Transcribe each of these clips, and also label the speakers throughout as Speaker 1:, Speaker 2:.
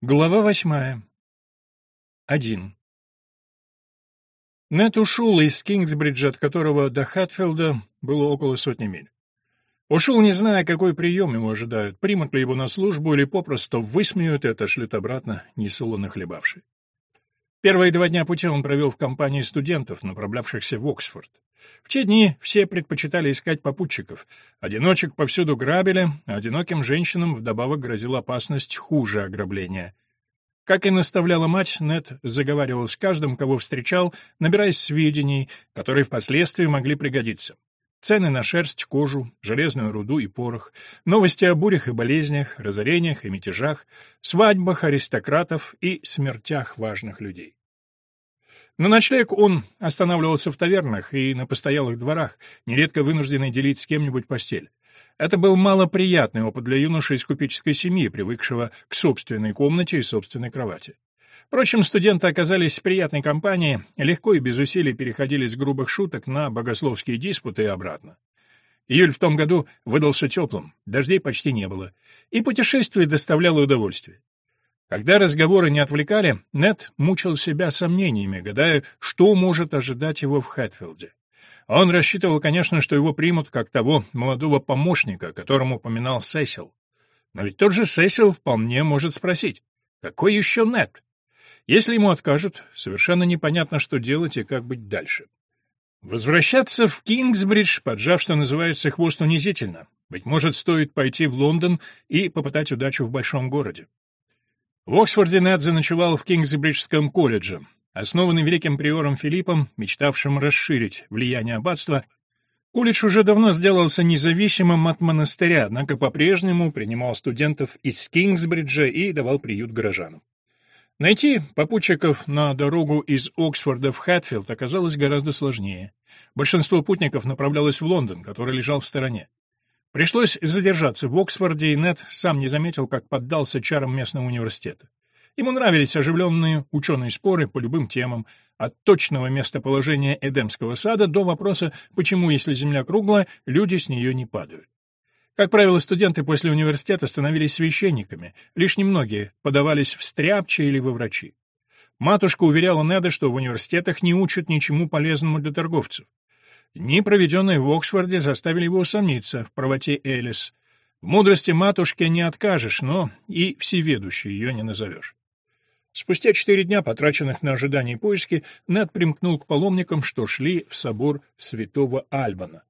Speaker 1: Глава восьмая. Один. Нет ушел из Кингсбриджа, от которого до Хэтфилда было около сотни миль. Ушел, не зная, какой прием ему ожидают, примут ли его на службу или попросту высмеют и отошлют обратно, несолоно хлебавший. Первые два дня пути он провел в компании студентов, направлявшихся в Оксфорд. В те дни все предпочитали искать попутчиков. Одиночек повсюду грабили, а одиноким женщинам вдобавок грозила опасность хуже ограбления. Как и наставляла мать, Нед заговаривал с каждым, кого встречал, набираясь сведений, которые впоследствии могли пригодиться. Цены на шерсть, кожу, железную руду и порох, новости о бурях и болезнях, разорениях и мятежах, свадьбах аристократов и смертях важных людей. На ночлег он останавливался в тавернах и на постоялых дворах, нередко вынужденный делить с кем-нибудь постель. Это был малоприятный опыт для юноши из купеческой семьи, привыкшего к собственной комнате и собственной кровати. Впрочем, студенты оказались в приятной компании, легко и без усилий переходили с грубых шуток на богословские диспуты и обратно. Июль в том году выдался теплым, дождей почти не было, и путешествие доставляло удовольствие. Когда разговоры не отвлекали, Нет мучил себя сомнениями, гадая, что может ожидать его в Хэтфилде. Он рассчитывал, конечно, что его примут как того молодого помощника, которому упоминал Сесил. Но ведь тот же Сесил вполне может спросить, какой еще Нет? Если ему откажут, совершенно непонятно, что делать и как быть дальше. Возвращаться в Кингсбридж, поджав, что называется, хвост унизительно. Быть может, стоит пойти в Лондон и попытать удачу в большом городе. В Оксфорде Нед заночевал в Кингсбриджском колледже. Основанный великим приором Филиппом, мечтавшим расширить влияние аббатства, колледж уже давно сделался независимым от монастыря, однако по-прежнему принимал студентов из Кингсбриджа и давал приют горожанам. Найти попутчиков на дорогу из Оксфорда в Хэтфилд оказалось гораздо сложнее. Большинство путников направлялось в Лондон, который лежал в стороне. Пришлось задержаться в Оксфорде, и Нет сам не заметил, как поддался чарам местного университета. Ему нравились оживленные ученые споры по любым темам, от точного местоположения Эдемского сада до вопроса, почему, если Земля круглая, люди с нее не падают. Как правило, студенты после университета становились священниками, лишь немногие подавались в стряпчи или во врачи. Матушка уверяла Неда, что в университетах не учат ничему полезному для торговцев. Дни, проведенные в Оксфорде, заставили его усомниться в правоте Элис. В мудрости матушки не откажешь, но и всеведущей ее не назовешь. Спустя четыре дня, потраченных на ожидание и поиски, Нед примкнул к паломникам, что шли в собор святого Альбана.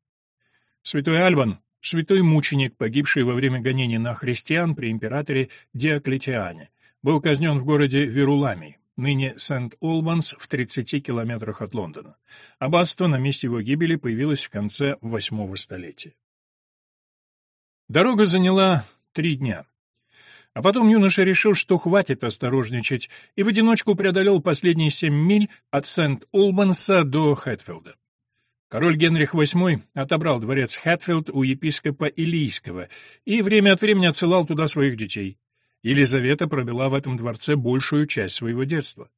Speaker 1: Святой Альбан — святой мученик, погибший во время гонений на христиан при императоре Диоклетиане, был казнен в городе Веруламий ныне Сент-Олбанс, в 30 километрах от Лондона. Аббатство на месте его гибели появилось в конце восьмого столетия. Дорога заняла три дня. А потом юноша решил, что хватит осторожничать, и в одиночку преодолел последние семь миль от Сент-Олбанса до Хэтфилда. Король Генрих VIII отобрал дворец Хэтфилд у епископа Илийского и время от времени отсылал туда своих детей. Елизавета провела в этом дворце большую часть своего детства.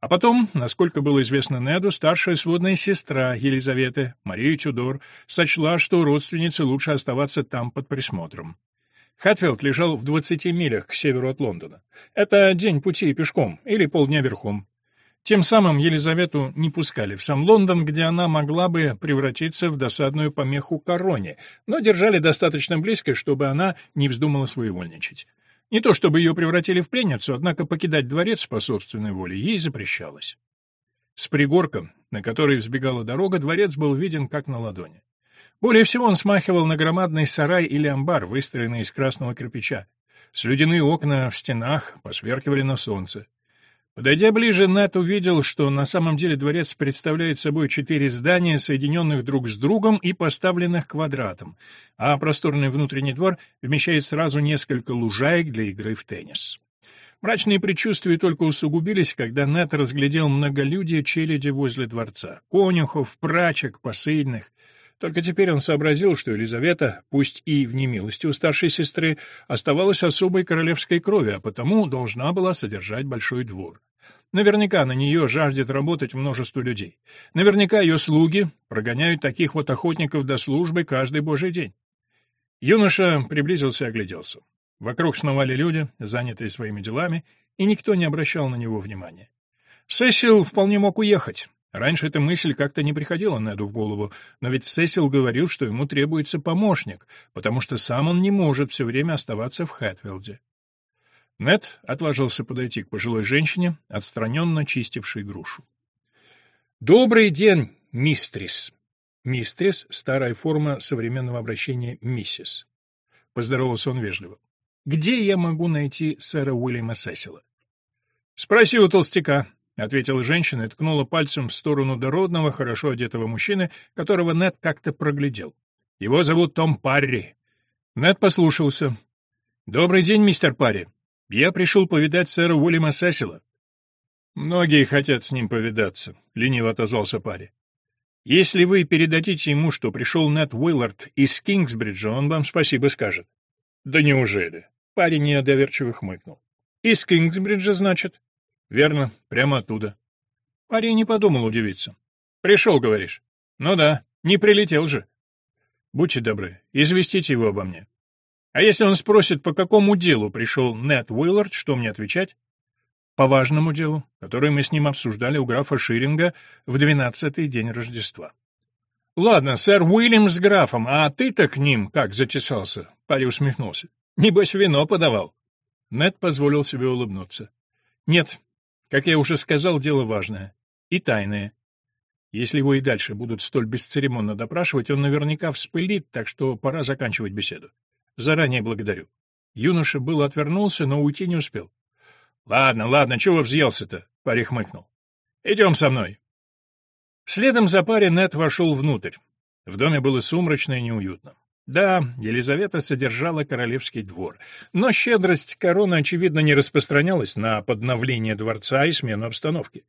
Speaker 1: А потом, насколько было известно Неду, старшая сводная сестра Елизаветы, Мария Чудор, сочла, что родственнице лучше оставаться там под присмотром. Хэтфилд лежал в 20 милях к северу от Лондона. Это день пути пешком или полдня верхом. Тем самым Елизавету не пускали в сам Лондон, где она могла бы превратиться в досадную помеху короне, но держали достаточно близко, чтобы она не вздумала своевольничать. Не то чтобы ее превратили в пленницу, однако покидать дворец по собственной воле ей запрещалось. С пригорка, на который взбегала дорога, дворец был виден как на ладони. Более всего он смахивал на громадный сарай или амбар, выстроенный из красного кирпича. Слюдяные окна в стенах посверкивали на солнце. Подойдя ближе, Нэт увидел, что на самом деле дворец представляет собой четыре здания, соединенных друг с другом и поставленных квадратом, а просторный внутренний двор вмещает сразу несколько лужаек для игры в теннис. Мрачные предчувствия только усугубились, когда Нэт разглядел многолюдие челяди возле дворца — конюхов, прачек, посыльных. Только теперь он сообразил, что Елизавета, пусть и в немилости у старшей сестры, оставалась особой королевской крови, а потому должна была содержать большой двор. Наверняка на нее жаждет работать множество людей. Наверняка ее слуги прогоняют таких вот охотников до службы каждый божий день. Юноша приблизился и огляделся. Вокруг сновали люди, занятые своими делами, и никто не обращал на него внимания. Сесил вполне мог уехать. Раньше эта мысль как-то не приходила Неду в голову, но ведь Сесил говорил, что ему требуется помощник, потому что сам он не может все время оставаться в Хэтфилде. Нед отважился подойти к пожилой женщине, отстраненно чистившей грушу. «Добрый день, мистрис!» «Мистрис» — старая форма современного обращения «миссис». Поздоровался он вежливо. «Где я могу найти сэра Уильяма Сесила?» «Спроси у толстяка», — ответила женщина и ткнула пальцем в сторону дородного, хорошо одетого мужчины, которого Нед как-то проглядел. «Его зовут Том Парри». Нед послушался. «Добрый день, мистер Парри. Я пришел повидать сэра Уильяма Сесила». «Многие хотят с ним повидаться», — лениво отозвался Парри. «Если вы передадите ему, что пришел Нед Уиллард из Кингсбриджа, он вам спасибо скажет». «Да неужели?» — парень недоверчиво хмыкнул. «Из Кингсбриджа, значит?» Верно, прямо оттуда. Парень не подумал удивиться. Пришел, говоришь? Ну да, не прилетел же. Будьте добры, известите его обо мне. А если он спросит, по какому делу пришел Нед Уиллард, что мне отвечать? По важному делу, которое мы с ним обсуждали у графа Ширинга в двенадцатый день Рождества. Ладно, сэр Уильям с графом, а ты-то к ним как затесался? Парень усмехнулся. Небось, вино подавал. Нед позволил себе улыбнуться. Нет, как я уже сказал, дело важное. И тайное. Если его и дальше будут столь бесцеремонно допрашивать, он наверняка вспылит, так что пора заканчивать беседу. Заранее благодарю. Юноша был отвернулся, но уйти не успел. — Ладно, ладно, чего взъелся-то? — парень хмыкнул. — Идем со мной. Следом за парень Нед вошел внутрь. В доме было сумрачно и неуютно. Да, Елизавета содержала королевский двор, но щедрость короны, очевидно, не распространялась на подновление дворца и смену обстановки.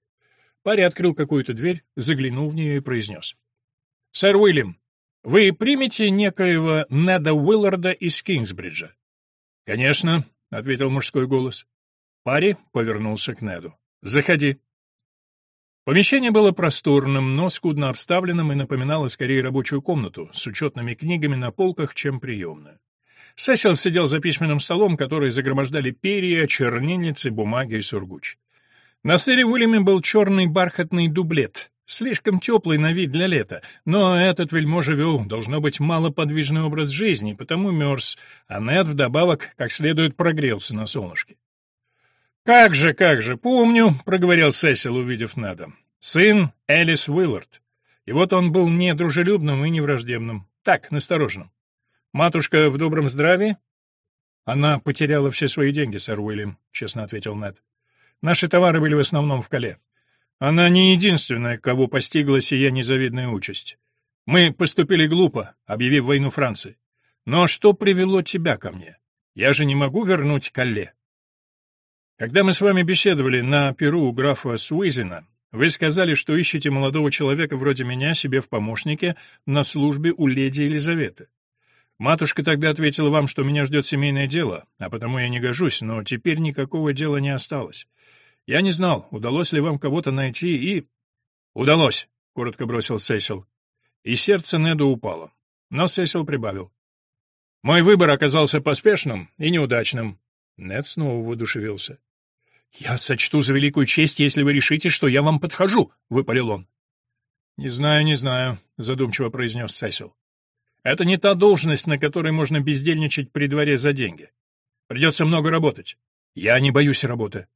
Speaker 1: Парень открыл какую-то дверь, заглянул в нее и произнес. — Сэр Уильям, вы примете некоего Неда Уилларда из Кингсбриджа? — Конечно, — ответил мужской голос. Парень повернулся к Неду. — Заходи. Помещение было просторным, но скудно обставленным и напоминало скорее рабочую комнату с учетными книгами на полках, чем приемную. Сесил сидел за письменным столом, который загромождали перья, чернильницы, бумаги и сургуч. На сэре Уильяме был черный бархатный дублет, слишком теплый на вид для лета, но этот вельможа вел, должно быть, малоподвижный образ жизни, потому мерз, а Нед вдобавок как следует прогрелся на солнышке. «Как же, как же, помню», — проговорил Сесил, увидев Неда. «Сын Элис Уиллард. И вот он был не дружелюбным и не враждебным. Так, настороженным. Матушка в добром здравии?» «Она потеряла все свои деньги, сэр Уильям», — честно ответил Нед. «Наши товары были в основном в Кале. Она не единственная, кого постигла сия незавидная участь. Мы поступили глупо, объявив войну Франции. Но что привело тебя ко мне? Я же не могу вернуть Калле. Когда мы с вами беседовали на перу у графа Суизена, вы сказали, что ищете молодого человека вроде меня себе в помощнике на службе у леди Елизаветы. Матушка тогда ответила вам, что меня ждет семейное дело, а потому я не гожусь, но теперь никакого дела не осталось. Я не знал, удалось ли вам кого-то найти, и... «Удалось», — коротко бросил Сесил. И сердце Неду упало. Но Сесил прибавил. «Мой выбор оказался поспешным и неудачным». Нед снова воодушевился. «Я сочту за великую честь, если вы решите, что я вам подхожу», — выпалил он. «Не знаю, не знаю», — задумчиво произнес Сесил. «Это не та должность, на которой можно бездельничать при дворе за деньги. Придется много работать. Я не боюсь работы.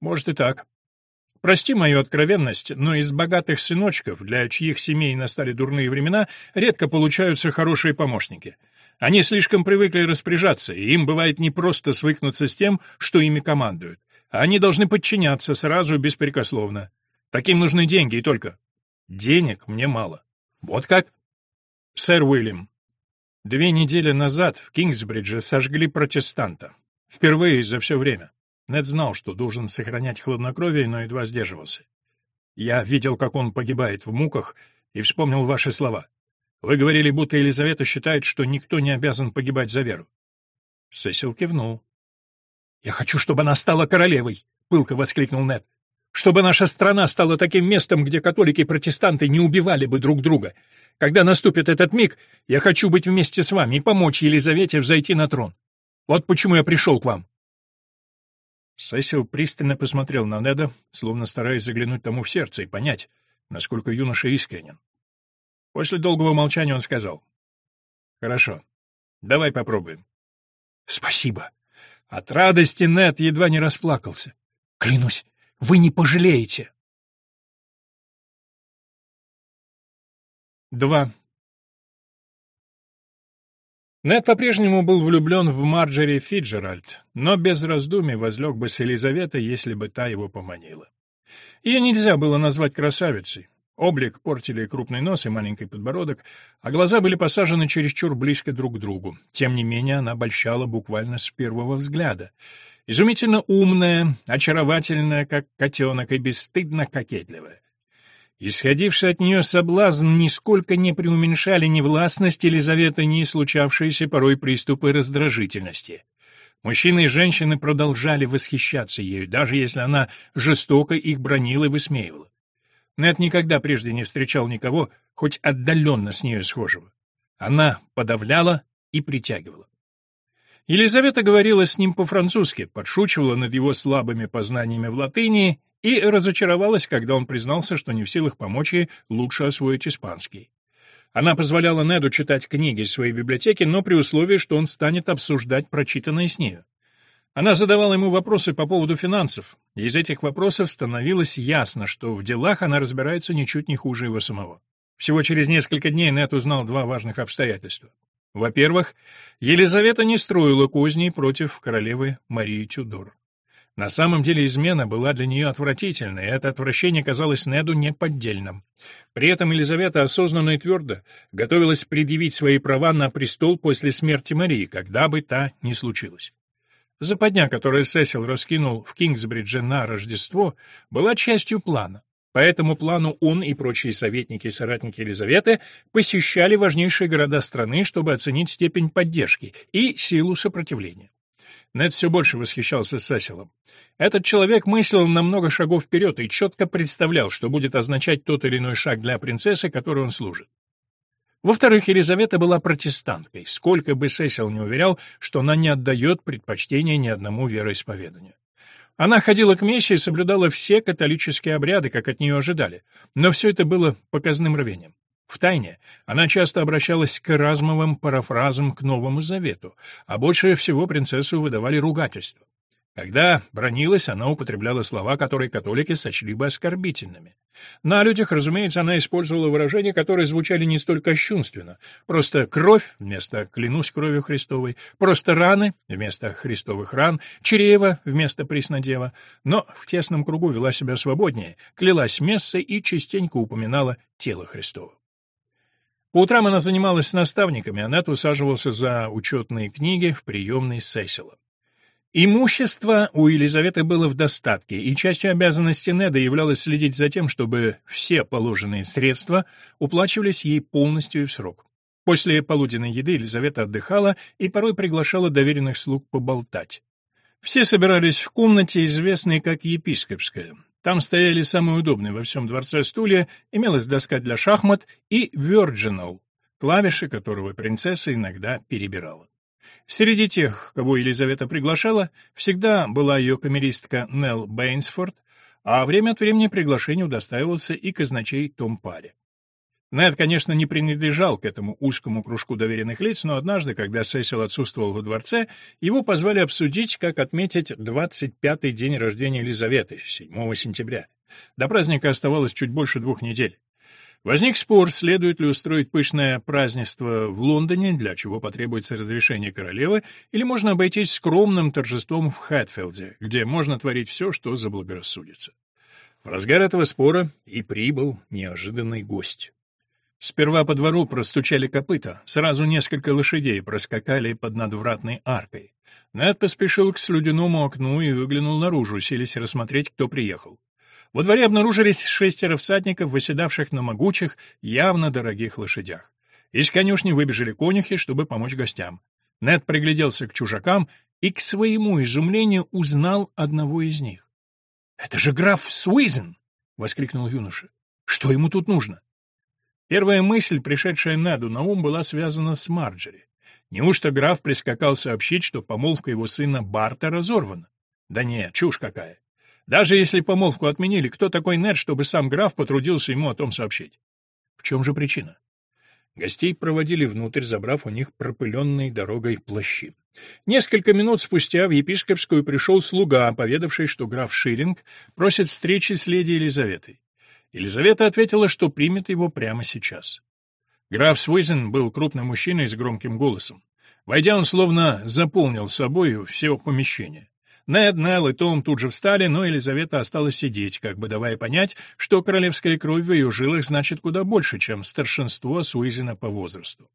Speaker 1: Может и так. Прости мою откровенность, но из богатых сыночков, для чьих семей настали дурные времена, редко получаются хорошие помощники. Они слишком привыкли распоряжаться, и им бывает непросто свыкнуться с тем, что ими командуют. Они должны подчиняться сразу беспрекословно. Таким нужны деньги и только. Денег мне мало. Вот как? Сэр Уильям, две недели назад в Кингсбридже сожгли протестанта. Впервые за все время. Нед знал, что должен сохранять хладнокровие, но едва сдерживался. Я видел, как он погибает в муках, и вспомнил ваши слова. Вы говорили, будто Елизавета считает, что никто не обязан погибать за веру. Сесил кивнул. «Я хочу, чтобы она стала королевой!» — пылко воскликнул Нед. «Чтобы наша страна стала таким местом, где католики и протестанты не убивали бы друг друга. Когда наступит этот миг, я хочу быть вместе с вами и помочь Елизавете взойти на трон. Вот почему я пришел к вам». Сесил пристально посмотрел на Неда, словно стараясь заглянуть тому в сердце и понять, насколько юноша искренен. После долгого молчания он сказал. «Хорошо, давай попробуем». «Спасибо». От радости Нед едва не расплакался. «Клянусь, вы не пожалеете». Два. Нед по-прежнему был влюблен в Марджери Фиджеральд, но без раздумий возлег бы с Елизаветой, если бы та его поманила. Ее нельзя было назвать красавицей. Облик портили крупный нос и маленький подбородок, а глаза были посажены чересчур близко друг к другу. Тем не менее, она обольщала буквально с первого взгляда. Изумительно умная, очаровательная, как котенок, и бесстыдно кокетливая. Исходивший от нее соблазн нисколько не преуменьшали ни властность Елизаветы, ни случавшиеся порой приступы раздражительности. Мужчины и женщины продолжали восхищаться ею, даже если она жестоко их бронила и высмеивала. Нед никогда прежде не встречал никого, хоть отдаленно с нею схожего. Она подавляла и притягивала. Елизавета говорила с ним по-французски, подшучивала над его слабыми познаниями в латыни и разочаровалась, когда он признался, что не в силах помочь ей лучше освоить испанский. Она позволяла Неду читать книги из своей библиотеки, но при условии, что он станет обсуждать прочитанное с нею. Она задавала ему вопросы по поводу финансов, и из этих вопросов становилось ясно, что в делах она разбирается ничуть не хуже его самого. Всего через несколько дней Нед узнал два важных обстоятельства. Во-первых, Елизавета не строила козней против королевы Марии Тюдор. На самом деле измена была для нее отвратительной, и это отвращение казалось Неду неподдельным. При этом Елизавета осознанно и твердо готовилась предъявить свои права на престол после смерти Марии, когда бы та ни случилась. Западня, которую Сесил раскинул в Кингсбридже на Рождество, была частью плана. По этому плану он и прочие советники и соратники Елизаветы посещали важнейшие города страны, чтобы оценить степень поддержки и силу сопротивления. Нед все больше восхищался Сесилом. Этот человек мыслил на много шагов вперед и четко представлял, что будет означать тот или иной шаг для принцессы, которой он служит. Во-вторых, Елизавета была протестанткой, сколько бы Сесил не уверял, что она не отдает предпочтения ни одному вероисповеданию. Она ходила к мессе и соблюдала все католические обряды, как от нее ожидали, но все это было показным рвением. В тайне она часто обращалась к размовым парафразам к Новому Завету, а больше всего принцессу выдавали ругательства. Когда бронилась, она употребляла слова, которые католики сочли бы оскорбительными. На людях, разумеется, она использовала выражения, которые звучали не столь кощунственно. Просто «кровь» вместо «клянусь кровью Христовой», просто «раны» вместо «христовых ран», «чрево» вместо «преснодева». Но в тесном кругу вела себя свободнее, клялась мессой и частенько упоминала тело Христово. По утрам она занималась с наставниками, а Нед усаживался за учетные книги в приемной Сесила. Имущество у Елизаветы было в достатке, и частью обязанности Неда являлось следить за тем, чтобы все положенные средства уплачивались ей полностью и в срок. После полуденной еды Елизавета отдыхала и порой приглашала доверенных слуг поболтать. Все собирались в комнате, известной как епископская. Там стояли самые удобные во всем дворце стулья, имелась доска для шахмат и Virginal, клавиши которого принцесса иногда перебирала. Среди тех, кого Елизавета приглашала, всегда была ее камеристка Нелл Бейнсфорд, а время от времени приглашение удостаивался и казначей Том Парри. Нед, конечно, не принадлежал к этому узкому кружку доверенных лиц, но однажды, когда Сесил отсутствовал во дворце, его позвали обсудить, как отметить 25-й день рождения Елизаветы, 7 сентября. До праздника оставалось чуть больше двух недель. Возник спор, следует ли устроить пышное празднество в Лондоне, для чего потребуется разрешение королевы, или можно обойтись скромным торжеством в Хэтфилде, где можно творить все, что заблагорассудится. В разгар этого спора и прибыл неожиданный гость. Сперва по двору простучали копыта, сразу несколько лошадей проскакали под надвратной аркой. Нед поспешил к слюдяному окну и выглянул наружу, селись рассмотреть, кто приехал. Во дворе обнаружились шестеро всадников, выседавших на могучих, явно дорогих лошадях. Из конюшни выбежали конюхи, чтобы помочь гостям. Нед пригляделся к чужакам и, к своему изумлению, узнал одного из них. «Это же граф Суизен!» — воскликнул юноша. «Что ему тут нужно?» Первая мысль, пришедшая Неду на ум, была связана с Марджери. Неужто граф прискакал сообщить, что помолвка его сына Барта разорвана? Да нет, чушь какая. Даже если помолвку отменили, кто такой Нед, чтобы сам граф потрудился ему о том сообщить? В чем же причина? Гостей проводили внутрь, забрав у них пропыленной дорогой плащи. Несколько минут спустя в епископскую пришел слуга, поведавший, что граф Шиллинг просит встречи с леди Елизаветой. Елизавета ответила, что примет его прямо сейчас. Граф Свизен был крупным мужчиной с громким голосом. Войдя, он словно заполнил собой все помещение. Нед, Нелл и Том тут же встали, но Елизавета осталась сидеть, как бы давая понять, что королевская кровь в ее жилах значит куда больше, чем старшинство Суизина по возрасту.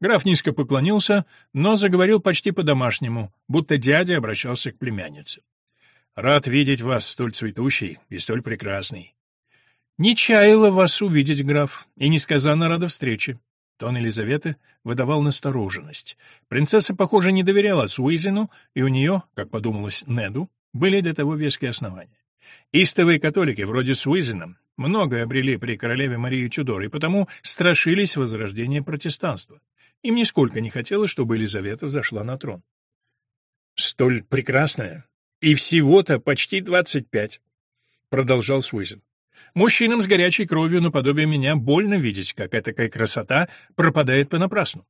Speaker 1: Граф низко поклонился, но заговорил почти по-домашнему, будто дядя обращался к племяннице. «Рад видеть вас столь цветущей и столь прекрасной». «Не чаяла вас увидеть, граф, и несказанно рада встрече. Тон Елизаветы выдавал настороженность. Принцесса, похоже, не доверяла Суизину, и у нее, как подумалось Неду, были для того веские основания. Истовые католики, вроде Суизина, многое обрели при королеве Марии Чудор, и потому страшились возрождения протестанства. Им нисколько не хотелось, чтобы Елизавета взошла на трон. «Столь прекрасная! И всего-то почти двадцать пять!» — продолжал Суизин. Мужчинам с горячей кровью наподобие меня больно видеть, как этакая красота пропадает понапрасну.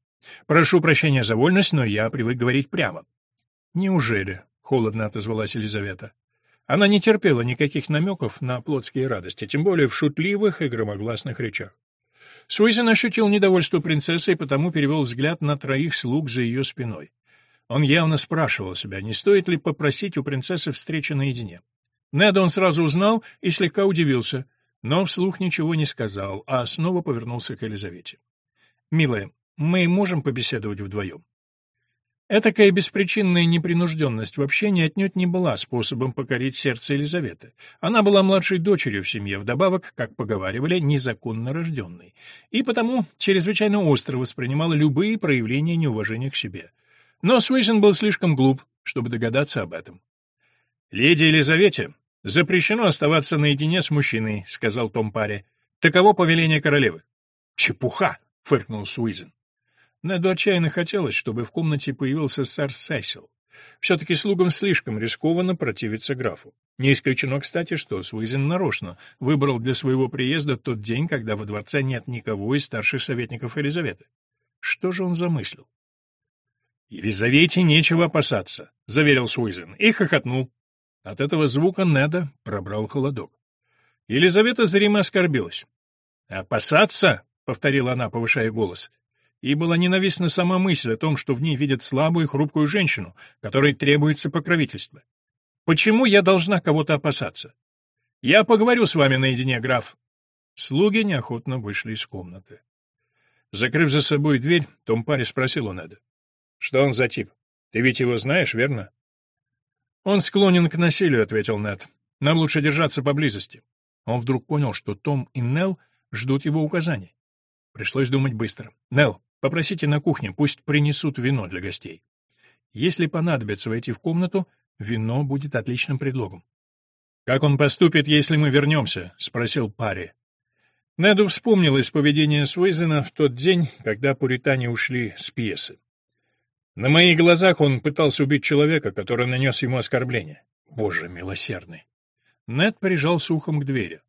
Speaker 1: Прошу прощения за вольность, но я привык говорить прямо. Неужели? холодно отозвалась Елизавета. Она не терпела никаких намеков на плотские радости, тем более в шутливых и громогласных речах. Суизен ощутил недовольство принцессы и потому перевел взгляд на троих слуг за ее спиной. Он явно спрашивал себя, не стоит ли попросить у принцессы встречи наедине. Неда он сразу узнал и слегка удивился но вслух ничего не сказал, а снова повернулся к Елизавете. «Милая, мы можем побеседовать вдвоем?» Этакая беспричинная непринужденность в общении отнюдь не была способом покорить сердце Елизаветы. Она была младшей дочерью в семье, вдобавок, как поговаривали, незаконно рожденной, и потому чрезвычайно остро воспринимала любые проявления неуважения к себе. Но Суэйзен был слишком глуп, чтобы догадаться об этом. «Леди Елизавете, «Запрещено оставаться наедине с мужчиной», — сказал Том Паре. «Таково повеление королевы». «Чепуха!» — фыркнул Суизен. Неду отчаянно хотелось, чтобы в комнате появился сэр Сесил. Все-таки слугам слишком рискованно противиться графу. Не исключено, кстати, что Суизен нарочно выбрал для своего приезда тот день, когда во дворце нет никого из старших советников Елизаветы. Что же он замыслил? «Елизавете нечего опасаться», — заверил Суизен и хохотнул. От этого звука Неда пробрал холодок. Елизавета зримо оскорбилась. «Опасаться?» — повторила она, повышая голос. Ей была ненавистна сама мысль о том, что в ней видят слабую и хрупкую женщину, которой требуется покровительство. «Почему я должна кого-то опасаться?» «Я поговорю с вами наедине, граф». Слуги неохотно вышли из комнаты. Закрыв за собой дверь, Том Парри спросил у Неда. «Что он за тип? Ты ведь его знаешь, верно?» «Он склонен к насилию», — ответил Нед. «Нам лучше держаться поблизости». Он вдруг понял, что Том и Нелл ждут его указаний. Пришлось думать быстро. «Нелл, попросите на кухне, пусть принесут вино для гостей. Если понадобится войти в комнату, вино будет отличным предлогом». «Как он поступит, если мы вернемся?» — спросил Парри. Неду вспомнилось поведение Суэйзена в тот день, когда пуритане ушли с пьесы. На моих глазах он пытался убить человека, который нанес ему оскорбление. Боже милосердный. Нед прижался ухом к двери.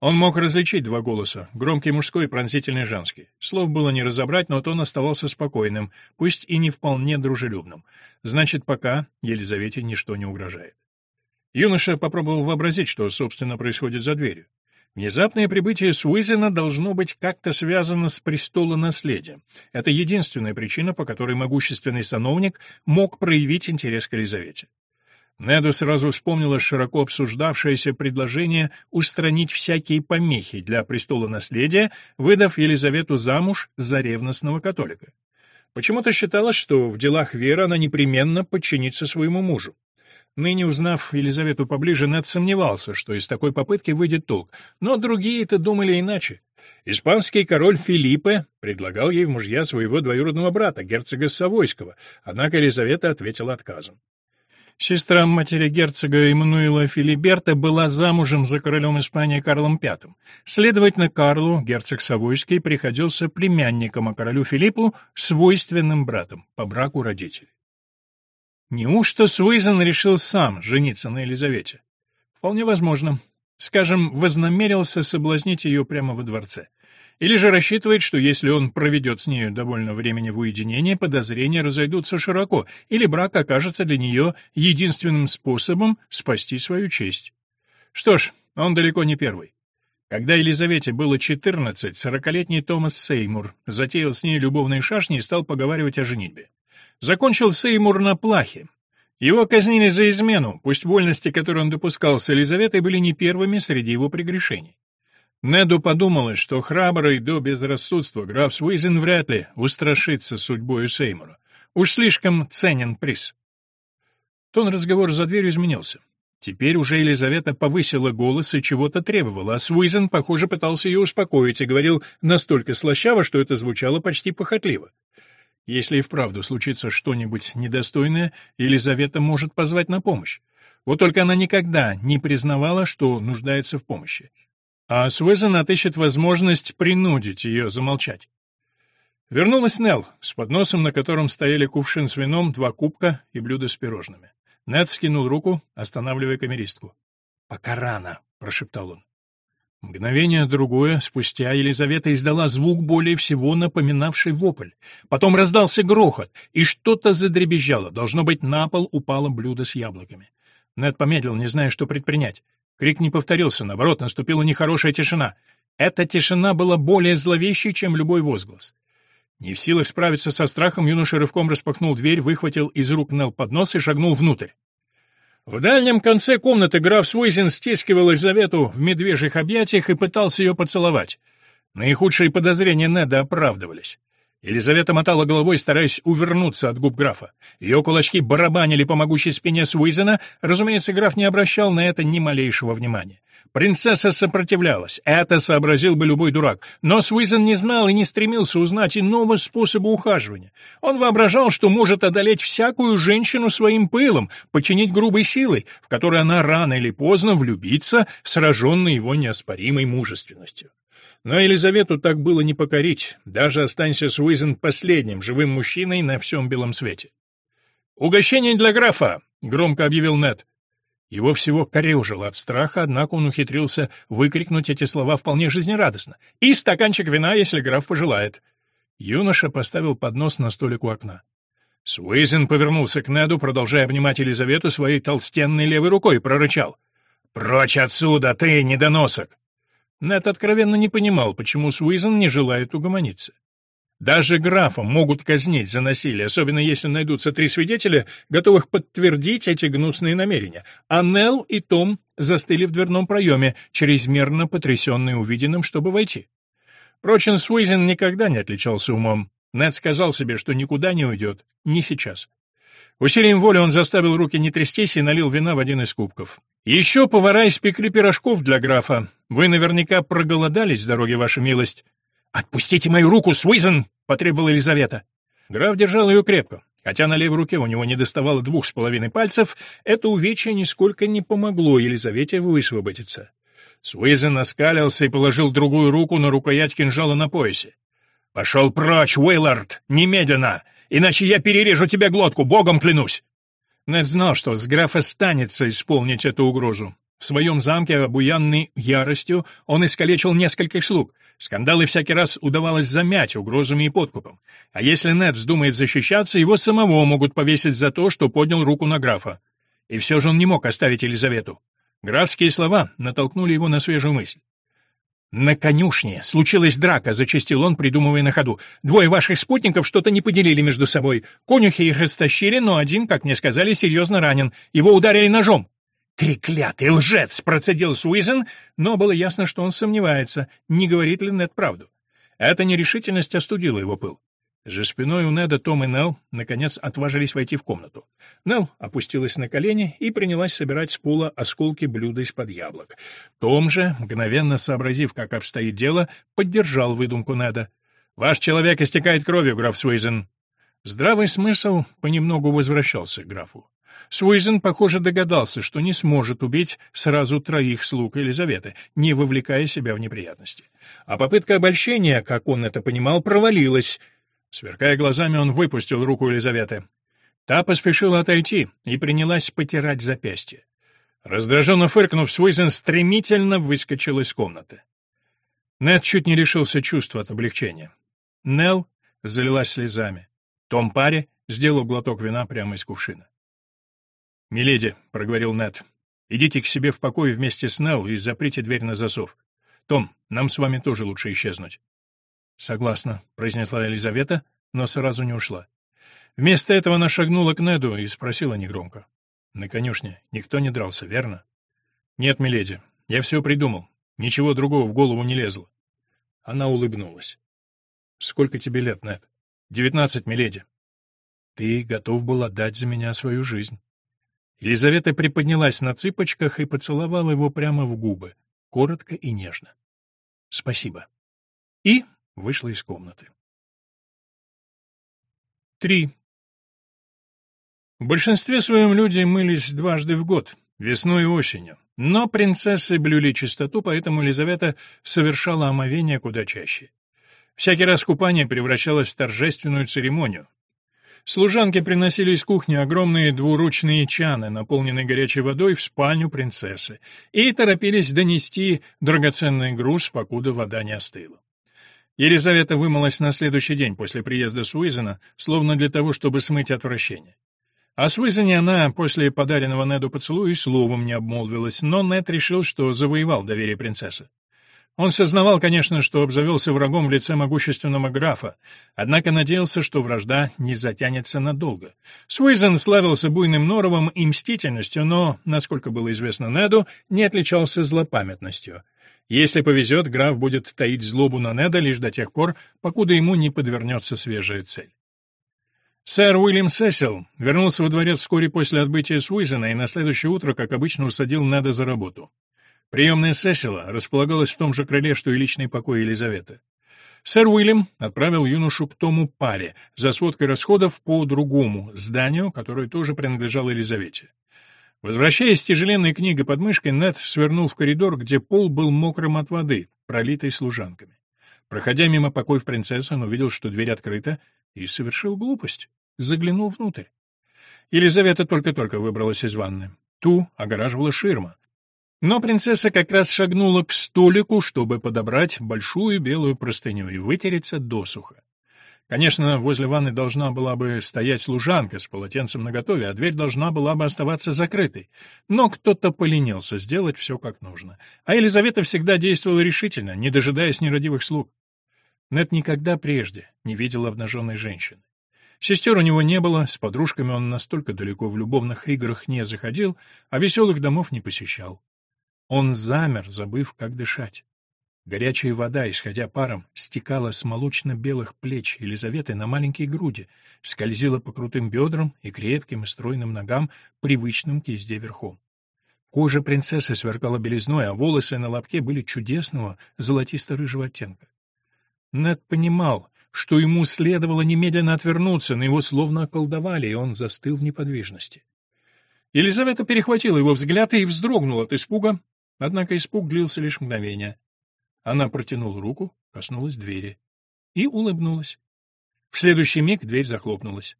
Speaker 1: Он мог различить два голоса, громкий мужской и пронзительный женский. Слов было не разобрать, но тон оставался спокойным, пусть и не вполне дружелюбным. Значит, пока Елизавете ничто не угрожает. Юноша попробовал вообразить, что, собственно, происходит за дверью. Внезапное прибытие Суизена должно быть как-то связано с престолонаследием. Это единственная причина, по которой могущественный сановник мог проявить интерес к Елизавете. Неду сразу вспомнилось широко обсуждавшееся предложение устранить всякие помехи для престола наследия, выдав Елизавету замуж за ревностного католика. Почему-то считалось, что в делах веры она непременно подчинится своему мужу. Ныне узнав Елизавету поближе, Нед сомневался, что из такой попытки выйдет толк, но другие-то думали иначе. Испанский король Филиппе предлагал ей в мужья своего двоюродного брата, герцога Савойского, однако Елизавета ответила отказом. Сестра матери герцога Эммануила Филиберта была замужем за королем Испании Карлом V. Следовательно, Карлу, герцог Савойский, приходился племянником, а королю Филиппу — свойственным братом по браку родителей. Неужто Суизен решил сам жениться на Елизавете? Вполне возможно. Скажем, вознамерился соблазнить ее прямо во дворце. Или же рассчитывает, что если он проведет с нею довольно времени в уединении, подозрения разойдутся широко, или брак окажется для нее единственным способом спасти свою честь. Что ж, он далеко не первый. Когда Елизавете было 14, сорокалетний Томас Сеймур затеял с ней любовные шашни и стал поговаривать о женитьбе. Закончил Сеймур на плахе. Его казнили за измену, пусть вольности, которые он допускал с Елизаветой, были не первыми среди его прегрешений. Неду подумалось, что храбрый до безрассудства граф Суизен вряд ли устрашится судьбой Сеймура. Уж слишком ценен приз. Тон разговора за дверью изменился. Теперь уже Елизавета повысила голос и чего-то требовала, а Суизен, похоже, пытался ее успокоить и говорил настолько слащаво, что это звучало почти похотливо. Если и вправду случится что-нибудь недостойное, Елизавета может позвать на помощь. Вот только она никогда не признавала, что нуждается в помощи а Суэзен отыщет возможность принудить ее замолчать. Вернулась Нелл с подносом, на котором стояли кувшин с вином, два кубка и блюдо с пирожными. Нед скинул руку, останавливая камеристку. «Пока рано», — прошептал он. Мгновение другое спустя Елизавета издала звук более всего напоминавший вопль. Потом раздался грохот, и что-то задребезжало. Должно быть, на пол упало блюдо с яблоками. Нед помедлил, не зная, что предпринять. Крик не повторился, наоборот, наступила нехорошая тишина. Эта тишина была более зловещей, чем любой возглас. Не в силах справиться со страхом, юноша рывком распахнул дверь, выхватил из рук Нел поднос и шагнул внутрь. В дальнем конце комнаты граф Суизен стискивал Елизавету в медвежьих объятиях и пытался ее поцеловать. Наихудшие подозрения Неда оправдывались. Елизавета мотала головой, стараясь увернуться от губ графа. Ее кулачки барабанили по могучей спине Суизена, разумеется, граф не обращал на это ни малейшего внимания. Принцесса сопротивлялась, это сообразил бы любой дурак, но Суизен не знал и не стремился узнать иного способа ухаживания. Он воображал, что может одолеть всякую женщину своим пылом, подчинить грубой силой, в которой она рано или поздно влюбится, сраженной его неоспоримой мужественностью. Но Елизавету так было не покорить, даже останься Суизен последним живым мужчиной на всем белом свете. «Угощение для графа!» — громко объявил Нед. Его всего корежило от страха, однако он ухитрился выкрикнуть эти слова вполне жизнерадостно. «И стаканчик вина, если граф пожелает». Юноша поставил поднос на столик у окна. Суизен повернулся к Неду, продолжая обнимать Елизавету своей толстенной левой рукой, прорычал. «Прочь отсюда, ты, недоносок! Нет откровенно не понимал, почему Суизен не желает угомониться. Даже графа могут казнить за насилие, особенно если найдутся три свидетеля, готовых подтвердить эти гнусные намерения. А Нелл и Том застыли в дверном проеме, чрезмерно потрясенные увиденным, чтобы войти. Впрочем, Суизен никогда не отличался умом. Нед сказал себе, что никуда не уйдет, не сейчас. Усилием воли он заставил руки не трястись и налил вина в один из кубков. «Еще повара испекли пирожков для графа. Вы наверняка проголодались с дороги, ваша милость». «Отпустите мою руку, Суизен!» — потребовала Елизавета. Граф держал ее крепко. Хотя на левой руке у него не доставало двух с половиной пальцев, это увечье нисколько не помогло Елизавете высвободиться. Суизен оскалился и положил другую руку на рукоять кинжала на поясе. «Пошел прочь, Уэйлард! Немедленно! иначе я перережу тебе глотку, богом клянусь!» Нед знал, что с графа станется исполнить эту угрозу. В своем замке, обуянный яростью, он искалечил нескольких слуг. Скандалы всякий раз удавалось замять угрозами и подкупом. А если Нед вздумает защищаться, его самого могут повесить за то, что поднял руку на графа. И все же он не мог оставить Елизавету. Графские слова натолкнули его на свежую мысль. «На конюшне случилась драка», — зачастил он, придумывая на ходу. «Двое ваших спутников что-то не поделили между собой. Конюхи их растащили, но один, как мне сказали, серьезно ранен. Его ударили ножом». «Треклятый лжец!» — процедил Суизен, но было ясно, что он сомневается, не говорит ли Нед правду. Эта нерешительность остудила его пыл. За спиной у Неда Том и Нелл наконец отважились войти в комнату. Нелл опустилась на колени и принялась собирать с пола осколки блюда из-под яблок. Том же, мгновенно сообразив, как обстоит дело, поддержал выдумку Неда. «Ваш человек истекает кровью, граф Суизен». Здравый смысл понемногу возвращался к графу. Суизен, похоже, догадался, что не сможет убить сразу троих слуг Елизаветы, не вовлекая себя в неприятности. А попытка обольщения, как он это понимал, провалилась — Сверкая глазами, он выпустил руку Елизаветы. Та поспешила отойти и принялась потирать запястье. Раздраженно фыркнув, Суизен стремительно выскочил из комнаты. Нед чуть не лишился чувства от облегчения. Нелл залилась слезами. Том Парри сделал глоток вина прямо из кувшина. «Миледи», — проговорил Нед, — «идите к себе в покой вместе с Нелл и заприте дверь на засов. Том, нам с вами тоже лучше исчезнуть». «Согласна», — произнесла Елизавета, но сразу не ушла. Вместо этого она шагнула к Неду и спросила негромко. «На конюшне никто не дрался, верно?» «Нет, миледи, я все придумал. Ничего другого в голову не лезло». Она улыбнулась. «Сколько тебе лет, Нед?» «Девятнадцать, миледи». «Ты готов был отдать за меня свою жизнь». Елизавета приподнялась на цыпочках и поцеловала его прямо в губы, коротко и нежно. «Спасибо». И вышла из комнаты. Три. В большинстве своем люди мылись дважды в год, весной и осенью. Но принцессы блюли чистоту, поэтому Елизавета совершала омовение куда чаще. Всякий раз купание превращалось в торжественную церемонию. Служанки приносили из кухни огромные двуручные чаны, наполненные горячей водой, в спальню принцессы, и торопились донести драгоценный груз, покуда вода не остыла. Елизавета вымылась на следующий день после приезда Суизена, словно для того, чтобы смыть отвращение. О Суизене она после подаренного Неду поцелуя и словом не обмолвилась, но Нед решил, что завоевал доверие принцессы. Он сознавал, конечно, что обзавелся врагом в лице могущественного графа, однако надеялся, что вражда не затянется надолго. Суизен славился буйным норовом и мстительностью, но, насколько было известно Неду, не отличался злопамятностью. Если повезет, граф будет таить злобу на Неда лишь до тех пор, покуда ему не подвернется свежая цель. Сэр Уильям Сесил вернулся во дворец вскоре после отбытия Суизена и на следующее утро, как обычно, усадил Неда за работу. Приемная Сесила располагалась в том же крыле, что и личный покой Елизаветы. Сэр Уильям отправил юношу к тому паре за сводкой расходов по другому зданию, которое тоже принадлежало Елизавете. Возвращаясь с тяжеленной книгой под мышкой, Нед свернул в коридор, где пол был мокрым от воды, пролитой служанками. Проходя мимо покоев принцессы, он увидел, что дверь открыта, и совершил глупость заглянул внутрь. Елизавета только-только выбралась из ванны. Ту огораживала ширма. Но принцесса как раз шагнула к столику, чтобы подобрать большую белую простыню и вытереться досуха. Конечно, возле ванны должна была бы стоять служанка с полотенцем наготове, а дверь должна была бы оставаться закрытой. Но кто-то поленился сделать все как нужно. А Елизавета всегда действовала решительно, не дожидаясь нерадивых слуг. Нет никогда прежде не видел обнаженной женщины. Сестер у него не было, с подружками он настолько далеко в любовных играх не заходил, а веселых домов не посещал. Он замер, забыв, как дышать. Горячая вода, исходя паром, стекала с молочно-белых плеч Елизаветы на маленькие груди, скользила по крутым бедрам и крепким и стройным ногам, привычным к езде верхом. Кожа принцессы сверкала белизной, а волосы на лобке были чудесного золотисто-рыжего оттенка. Нед понимал, что ему следовало немедленно отвернуться, но его словно околдовали, и он застыл в неподвижности. Елизавета перехватила его взгляд и вздрогнула от испуга, однако испуг длился лишь мгновение. Она протянула руку, коснулась двери и улыбнулась. В следующий миг дверь захлопнулась.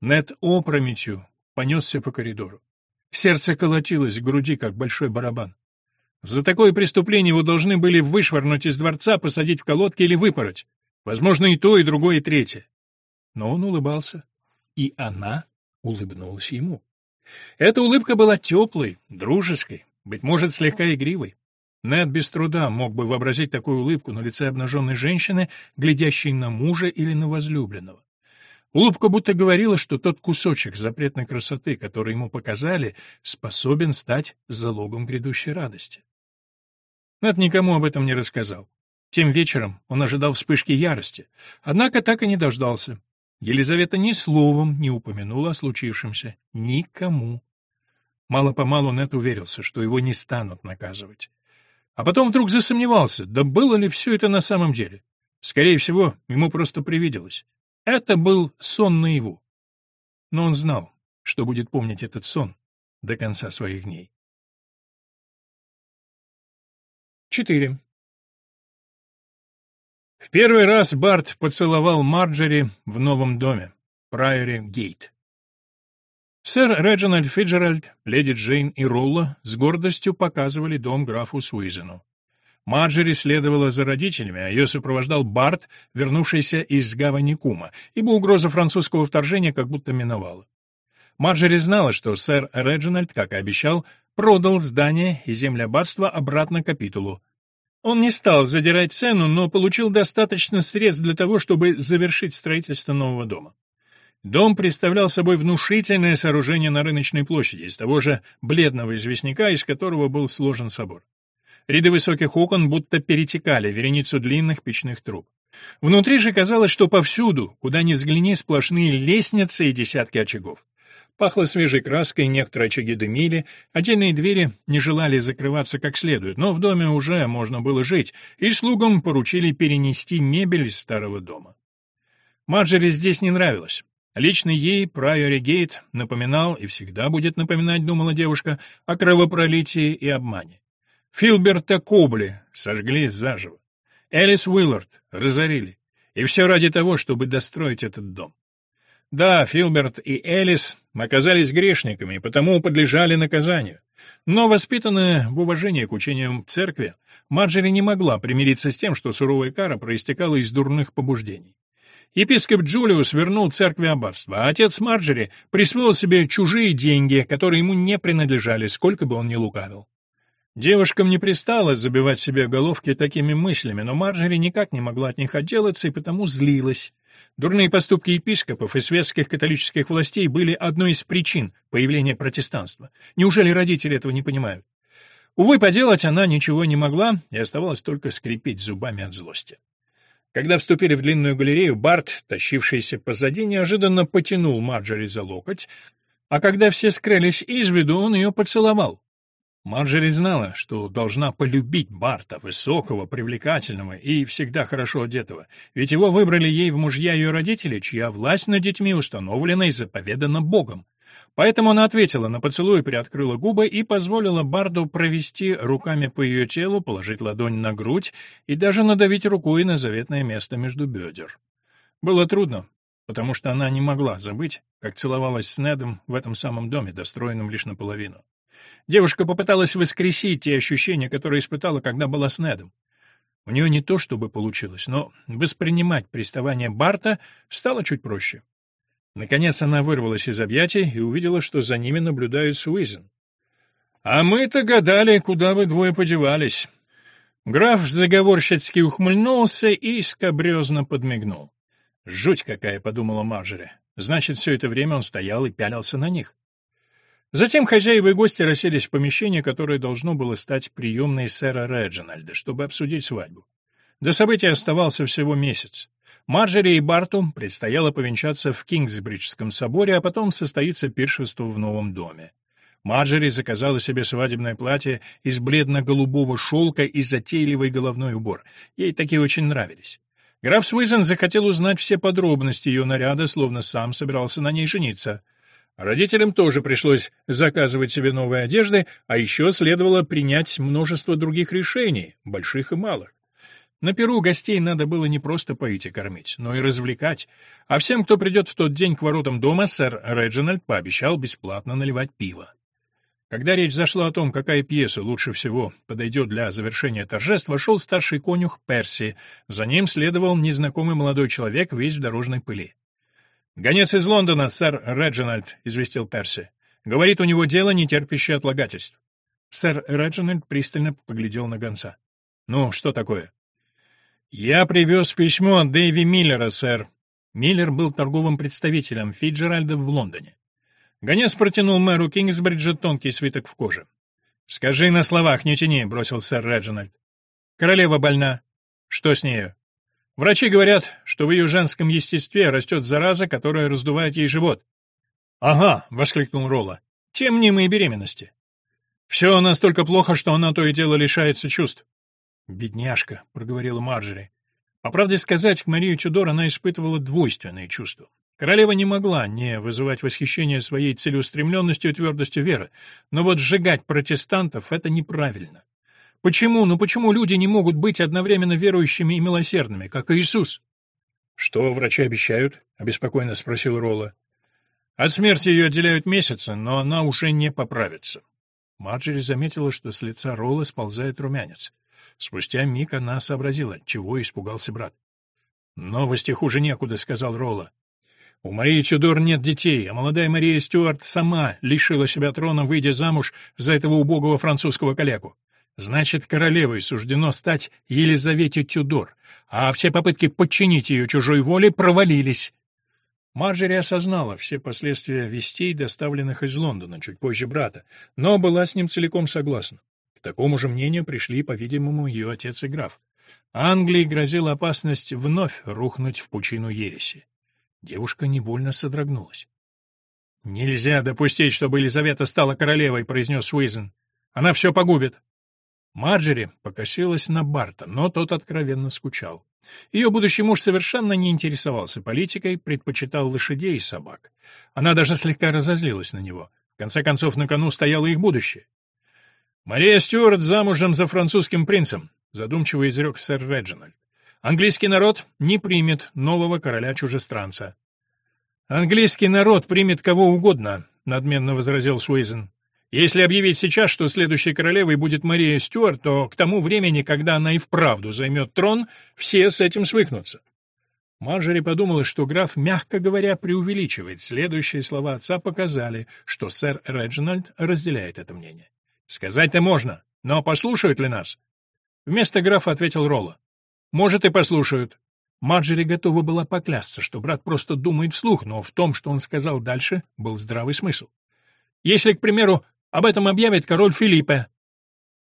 Speaker 1: Нед опрометью понесся по коридору. Сердце колотилось в груди, как большой барабан. За такое преступление его должны были вышвырнуть из дворца, посадить в колодки или выпороть. Возможно, и то, и другое, и третье. Но он улыбался, и она улыбнулась ему. Эта улыбка была теплой, дружеской, быть может, слегка игривой. Нед без труда мог бы вообразить такую улыбку на лице обнаженной женщины, глядящей на мужа или на возлюбленного. Улыбка будто говорила, что тот кусочек запретной красоты, который ему показали, способен стать залогом грядущей радости. Нед никому об этом не рассказал. Тем вечером он ожидал вспышки ярости, однако так и не дождался. Елизавета ни словом не упомянула о случившемся. Никому. Мало-помалу Нет уверился, что его не станут наказывать. А потом вдруг засомневался, да было ли все это на самом деле. Скорее всего, ему просто привиделось. Это был сон наяву. Но он знал, что будет помнить этот сон до конца своих дней. 4. В первый раз Барт поцеловал Марджери в новом доме, Прайоре Гейт. Сэр Реджинальд Фиджеральд, леди Джейн и Ролла с гордостью показывали дом графу Суизену. Марджери следовала за родителями, а ее сопровождал Барт, вернувшийся из гавани Кума, ибо угроза французского вторжения как будто миновала. Марджери знала, что сэр Реджинальд, как и обещал, продал здание и земли аббатства обратно капитулу. Он не стал задирать цену, но получил достаточно средств для того, чтобы завершить строительство нового дома. Дом представлял собой внушительное сооружение на рыночной площади, из того же бледного известняка, из которого был сложен собор. Ряды высоких окон будто перетекали вереницу длинных печных труб. Внутри же казалось, что повсюду, куда ни взгляни, сплошные лестницы и десятки очагов. Пахло свежей краской, некоторые очаги дымили, отдельные двери не желали закрываться как следует, но в доме уже можно было жить, и слугам поручили перенести мебель из старого дома. Марджери здесь не нравилось. Лично ей Прайори Гейт напоминал и всегда будет напоминать, думала девушка, о кровопролитии и обмане. Филберта Кобли сожгли заживо. Элис Уиллард разорили. И все ради того, чтобы достроить этот дом. Да, Филберт и Элис оказались грешниками, потому подлежали наказанию. Но, воспитанная в уважении к учениям церкви, Марджери не могла примириться с тем, что суровая кара проистекала из дурных побуждений. Епископ Джулиус вернул церкви аббатства, а отец Марджери присвоил себе чужие деньги, которые ему не принадлежали, сколько бы он ни лукавил. Девушкам не пристало забивать себе головки такими мыслями, но Марджери никак не могла от них отделаться и потому злилась. Дурные поступки епископов и светских католических властей были одной из причин появления протестанства. Неужели родители этого не понимают? Увы, поделать она ничего не могла, и оставалось только скрипеть зубами от злости. Когда вступили в длинную галерею, Барт, тащившийся позади, неожиданно потянул Марджери за локоть, а когда все скрылись из виду, он ее поцеловал. Марджери знала, что должна полюбить Барта, высокого, привлекательного и всегда хорошо одетого, ведь его выбрали ей в мужья ее родители, чья власть над детьми установлена и заповедана Богом. Поэтому она ответила на поцелуй, приоткрыла губы и позволила Барду провести руками по ее телу, положить ладонь на грудь и даже надавить рукой на заветное место между бедер. Было трудно, потому что она не могла забыть, как целовалась с Недом в этом самом доме, достроенном лишь наполовину. Девушка попыталась воскресить те ощущения, которые испытала, когда была с Недом. У нее не то чтобы получилось, но воспринимать приставание Барта стало чуть проще. Наконец она вырвалась из объятий и увидела, что за ними наблюдает Суизен. «А мы-то гадали, куда вы двое подевались». Граф заговорщицки ухмыльнулся и скобрезно подмигнул. «Жуть какая!» — подумала Марджери. «Значит, все это время он стоял и пялился на них». Затем хозяева и гости расселись в помещение, которое должно было стать приемной сэра Реджинальда, чтобы обсудить свадьбу. До события оставался всего месяц. Марджери и Барту предстояло повенчаться в Кингсбриджском соборе, а потом состоится пиршество в новом доме. Марджери заказала себе свадебное платье из бледно-голубого шелка и затейливый головной убор. Ей такие очень нравились. Граф Суизен захотел узнать все подробности ее наряда, словно сам собирался на ней жениться. Родителям тоже пришлось заказывать себе новые одежды, а еще следовало принять множество других решений, больших и малых. На Перу гостей надо было не просто поить и кормить, но и развлекать, а всем, кто придет в тот день к воротам дома, сэр Реджинальд пообещал бесплатно наливать пиво. Когда речь зашла о том, какая пьеса лучше всего подойдет для завершения торжеств, вошел старший конюх Перси, за ним следовал незнакомый молодой человек, весь в дорожной пыли. «Гонец из Лондона, сэр Реджинальд», — известил Перси. «Говорит, у него дело, не терпящее отлагательств». Сэр Реджинальд пристально поглядел на гонца. «Ну, что такое?» «Я привез письмо от Дэйви Миллера, сэр». Миллер был торговым представителем Фиджеральда в Лондоне. Гонец протянул мэру Кингсбриджа тонкий свиток в коже. «Скажи на словах, не тяни», — бросил сэр Реджинальд. «Королева больна. Что с нею?» «Врачи говорят, что в ее женском естестве растет зараза, которая раздувает ей живот». «Ага», — воскликнул Ролла. «Те мнимые беременности». «Все настолько плохо, что она то и дело лишается чувств». «Бедняжка», — проговорила Марджери. По правде сказать, к Марии Чудор она испытывала двойственные чувства. Королева не могла не вызывать восхищения своей целеустремленностью и твердостью веры, но вот сжигать протестантов — это неправильно. Почему, ну почему люди не могут быть одновременно верующими и милосердными, как Иисус? — Что врачи обещают? — обеспокоенно спросил Ролла. От смерти ее отделяют месяцы, но она уже не поправится. Марджери заметила, что с лица Ролла сползает румянец. Спустя миг она сообразила, чего испугался брат. «Новости хуже некуда», — сказал Ролла. «У Марии Чудор нет детей, а молодая Мария Стюарт сама лишила себя трона, выйдя замуж за этого убогого французского коллегу. Значит, королевой суждено стать Елизавете Тюдор, а все попытки подчинить ее чужой воле провалились. Марджери осознала все последствия вестей, доставленных из Лондона, чуть позже брата, но была с ним целиком согласна. К такому же мнению пришли, по-видимому, ее отец и граф. Англии грозила опасность вновь рухнуть в пучину ереси. Девушка невольно содрогнулась. «Нельзя допустить, чтобы Елизавета стала королевой», — произнес Уизен. «Она все погубит». Марджери покосилась на Барта, но тот откровенно скучал. Ее будущий муж совершенно не интересовался политикой, предпочитал лошадей и собак. Она даже слегка разозлилась на него. В конце концов, на кону стояло их будущее. «Мария Стюарт замужем за французским принцем», — задумчиво изрек сэр Реджинальд. «Английский народ не примет нового короля-чужестранца». «Английский народ примет кого угодно», — надменно возразил Суизен. Если объявить сейчас, что следующей королевой будет Мария Стюарт, то к тому времени, когда она и вправду займет трон, все с этим свыкнутся. Марджери подумала, что граф, мягко говоря, преувеличивает. Следующие слова отца показали, что сэр Реджинальд разделяет это мнение. «Сказать-то можно, но послушают ли нас?» Вместо графа ответил Ролла. «Может, и послушают». Марджери готова была поклясться, что брат просто думает вслух, но в том, что он сказал дальше, был здравый смысл. Если, к примеру, об этом объявит король Филиппе».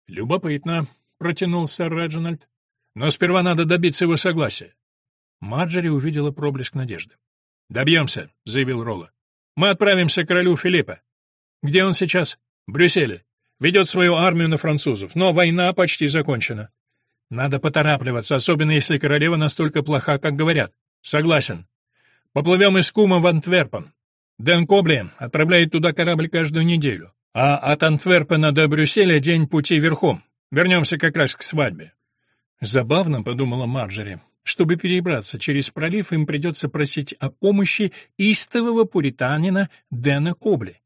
Speaker 1: «Любопытно», — протянул сэр Реджинальд. «Но сперва надо добиться его согласия». Марджери увидела проблеск надежды. «Добьемся», — заявил Ролла. «Мы отправимся к королю Филиппа. Где он сейчас? В Брюсселе. Ведет свою армию на французов, но война почти закончена. Надо поторапливаться, особенно если королева настолько плоха, как говорят. Согласен. Поплывем из Кума в Антверпен. Дэн Кобли отправляет туда корабль каждую неделю. А от Антверпена до Брюсселя день пути верхом. Вернемся как раз к свадьбе». Забавно, — подумала Марджери, — чтобы перебраться через пролив, им придется просить о помощи истового пуританина Дэна Кобли.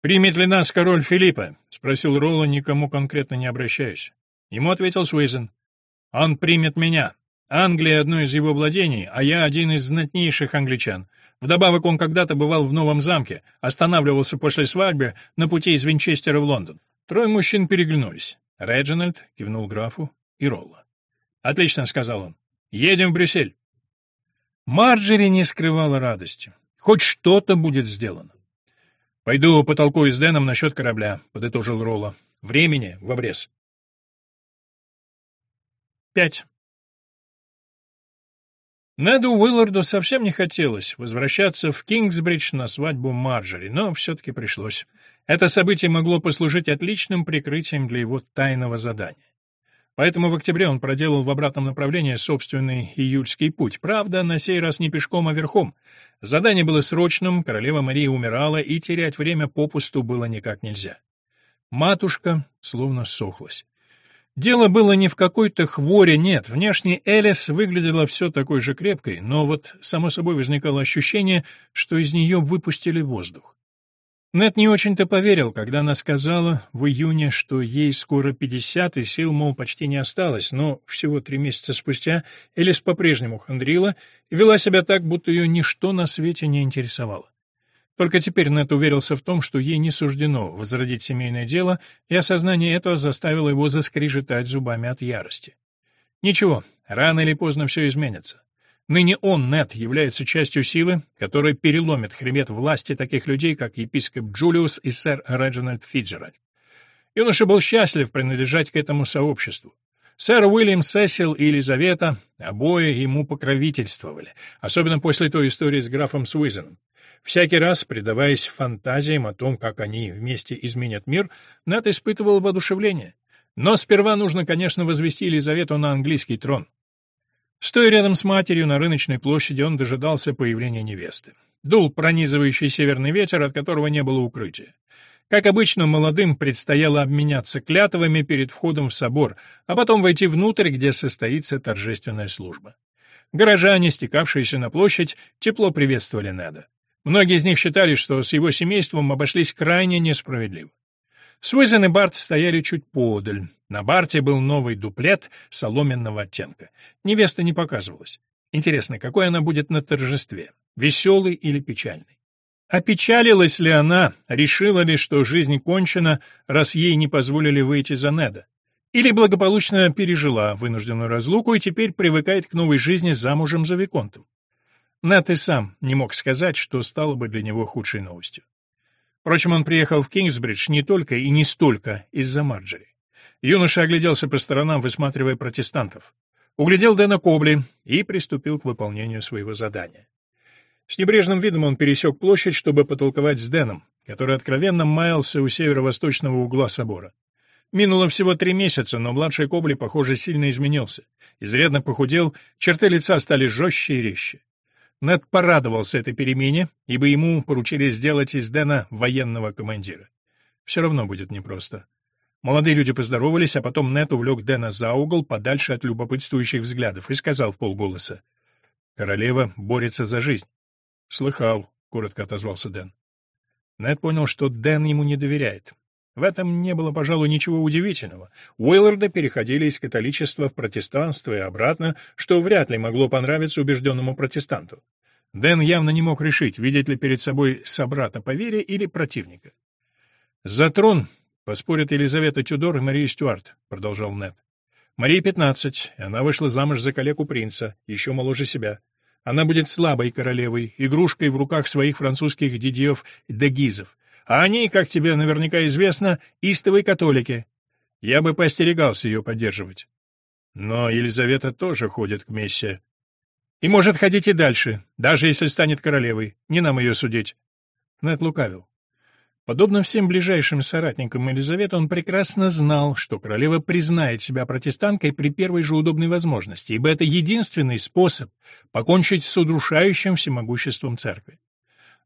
Speaker 1: «Примет ли нас король Филиппа?» — спросил Ролла, никому конкретно не обращаясь. Ему ответил Суизен. «Он примет меня. Англия — одно из его владений, а я один из знатнейших англичан. Вдобавок он когда-то бывал в Новом замке, останавливался после свадьбы на пути из Винчестера в Лондон. Трое мужчин переглянулись. Реджинальд кивнул графу и Ролла. «Отлично», — сказал он. «Едем в Брюссель». Марджери не скрывала радости. Хоть что-то будет сделано. «Пойду потолкую с Дэном насчет корабля», — подытожил Ролла. «Времени в обрез». Пять. Неду Уилларду совсем не хотелось возвращаться в Кингсбридж на свадьбу Марджери, но все-таки пришлось. Это событие могло послужить отличным прикрытием для его тайного задания. Поэтому в октябре он проделал в обратном направлении собственный июльский путь. Правда, на сей раз не пешком, а верхом. Задание было срочным, королева Мария умирала, и терять время попусту было никак нельзя. Матушка словно сохлась. Дело было не в какой-то хворе, нет. Внешне Элис выглядела все такой же крепкой, но вот само собой возникало ощущение, что из нее выпустили воздух. Нет не очень-то поверил, когда она сказала в июне, что ей скоро пятьдесят и сил, мол, почти не осталось, но всего три месяца спустя Элис по-прежнему хандрила и вела себя так, будто ее ничто на свете не интересовало. Только теперь Нет уверился в том, что ей не суждено возродить семейное дело, и осознание этого заставило его заскрежетать зубами от ярости. Ничего, рано или поздно все изменится. Ныне он, Нет, является частью силы, которая переломит хребет власти таких людей, как епископ Джулиус и сэр Реджинальд Фиджеральд. Юноша был счастлив принадлежать к этому сообществу. Сэр Уильям Сесил и Елизавета обои ему покровительствовали, особенно после той истории с графом Суизеном. Всякий раз, предаваясь фантазиям о том, как они вместе изменят мир, Нат испытывал воодушевление. Но сперва нужно, конечно, возвести Елизавету на английский трон. Стоя рядом с матерью на рыночной площади, он дожидался появления невесты. Дул пронизывающий северный ветер, от которого не было укрытия. Как обычно, молодым предстояло обменяться клятвами перед входом в собор, а потом войти внутрь, где состоится торжественная служба. Горожане, стекавшиеся на площадь, тепло приветствовали Неда. Многие из них считали, что с его семейством обошлись крайне несправедливо. Суизен и Барт стояли чуть подаль. На Барте был новый дуплет соломенного оттенка. Невеста не показывалась. Интересно, какой она будет на торжестве? Веселый или печальный? Опечалилась ли она, решила ли, что жизнь кончена, раз ей не позволили выйти за Неда? Или благополучно пережила вынужденную разлуку и теперь привыкает к новой жизни замужем за Виконтом? Нед и сам не мог сказать, что стало бы для него худшей новостью. Впрочем, он приехал в Кингсбридж не только и не столько из-за Марджери. Юноша огляделся по сторонам, высматривая протестантов. Углядел Дэна Кобли и приступил к выполнению своего задания. С небрежным видом он пересек площадь, чтобы потолковать с Дэном, который откровенно маялся у северо-восточного угла собора. Минуло всего три месяца, но младший Кобли, похоже, сильно изменился. Изрядно похудел, черты лица стали жестче и резче. Нед порадовался этой перемене, ибо ему поручили сделать из Дэна военного командира. Все равно будет непросто. Молодые люди поздоровались, а потом Нед увлек Дэна за угол, подальше от любопытствующих взглядов, и сказал в полголоса. «Королева борется за жизнь». «Слыхал», — коротко отозвался Дэн. Нед понял, что Дэн ему не доверяет. В этом не было, пожалуй, ничего удивительного. Уилларды переходили из католичества в протестанство и обратно, что вряд ли могло понравиться убежденному протестанту. Дэн явно не мог решить, видеть ли перед собой собрата по вере или противника. «За трон поспорят Елизавета Тюдор и Мария Стюарт», — продолжал Нед. «Марии пятнадцать, она вышла замуж за коллегу принца, еще моложе себя. Она будет слабой королевой, игрушкой в руках своих французских дидьев-дегизов, они, как тебе наверняка известно, истовые католики. Я бы поостерегался ее поддерживать. Но Елизавета тоже ходит к мессе. И может ходить и дальше, даже если станет королевой. Не нам ее судить. Нед лукавил. Подобно всем ближайшим соратникам Елизаветы, он прекрасно знал, что королева признает себя протестанткой при первой же удобной возможности, ибо это единственный способ покончить с удрушающим всемогуществом церкви.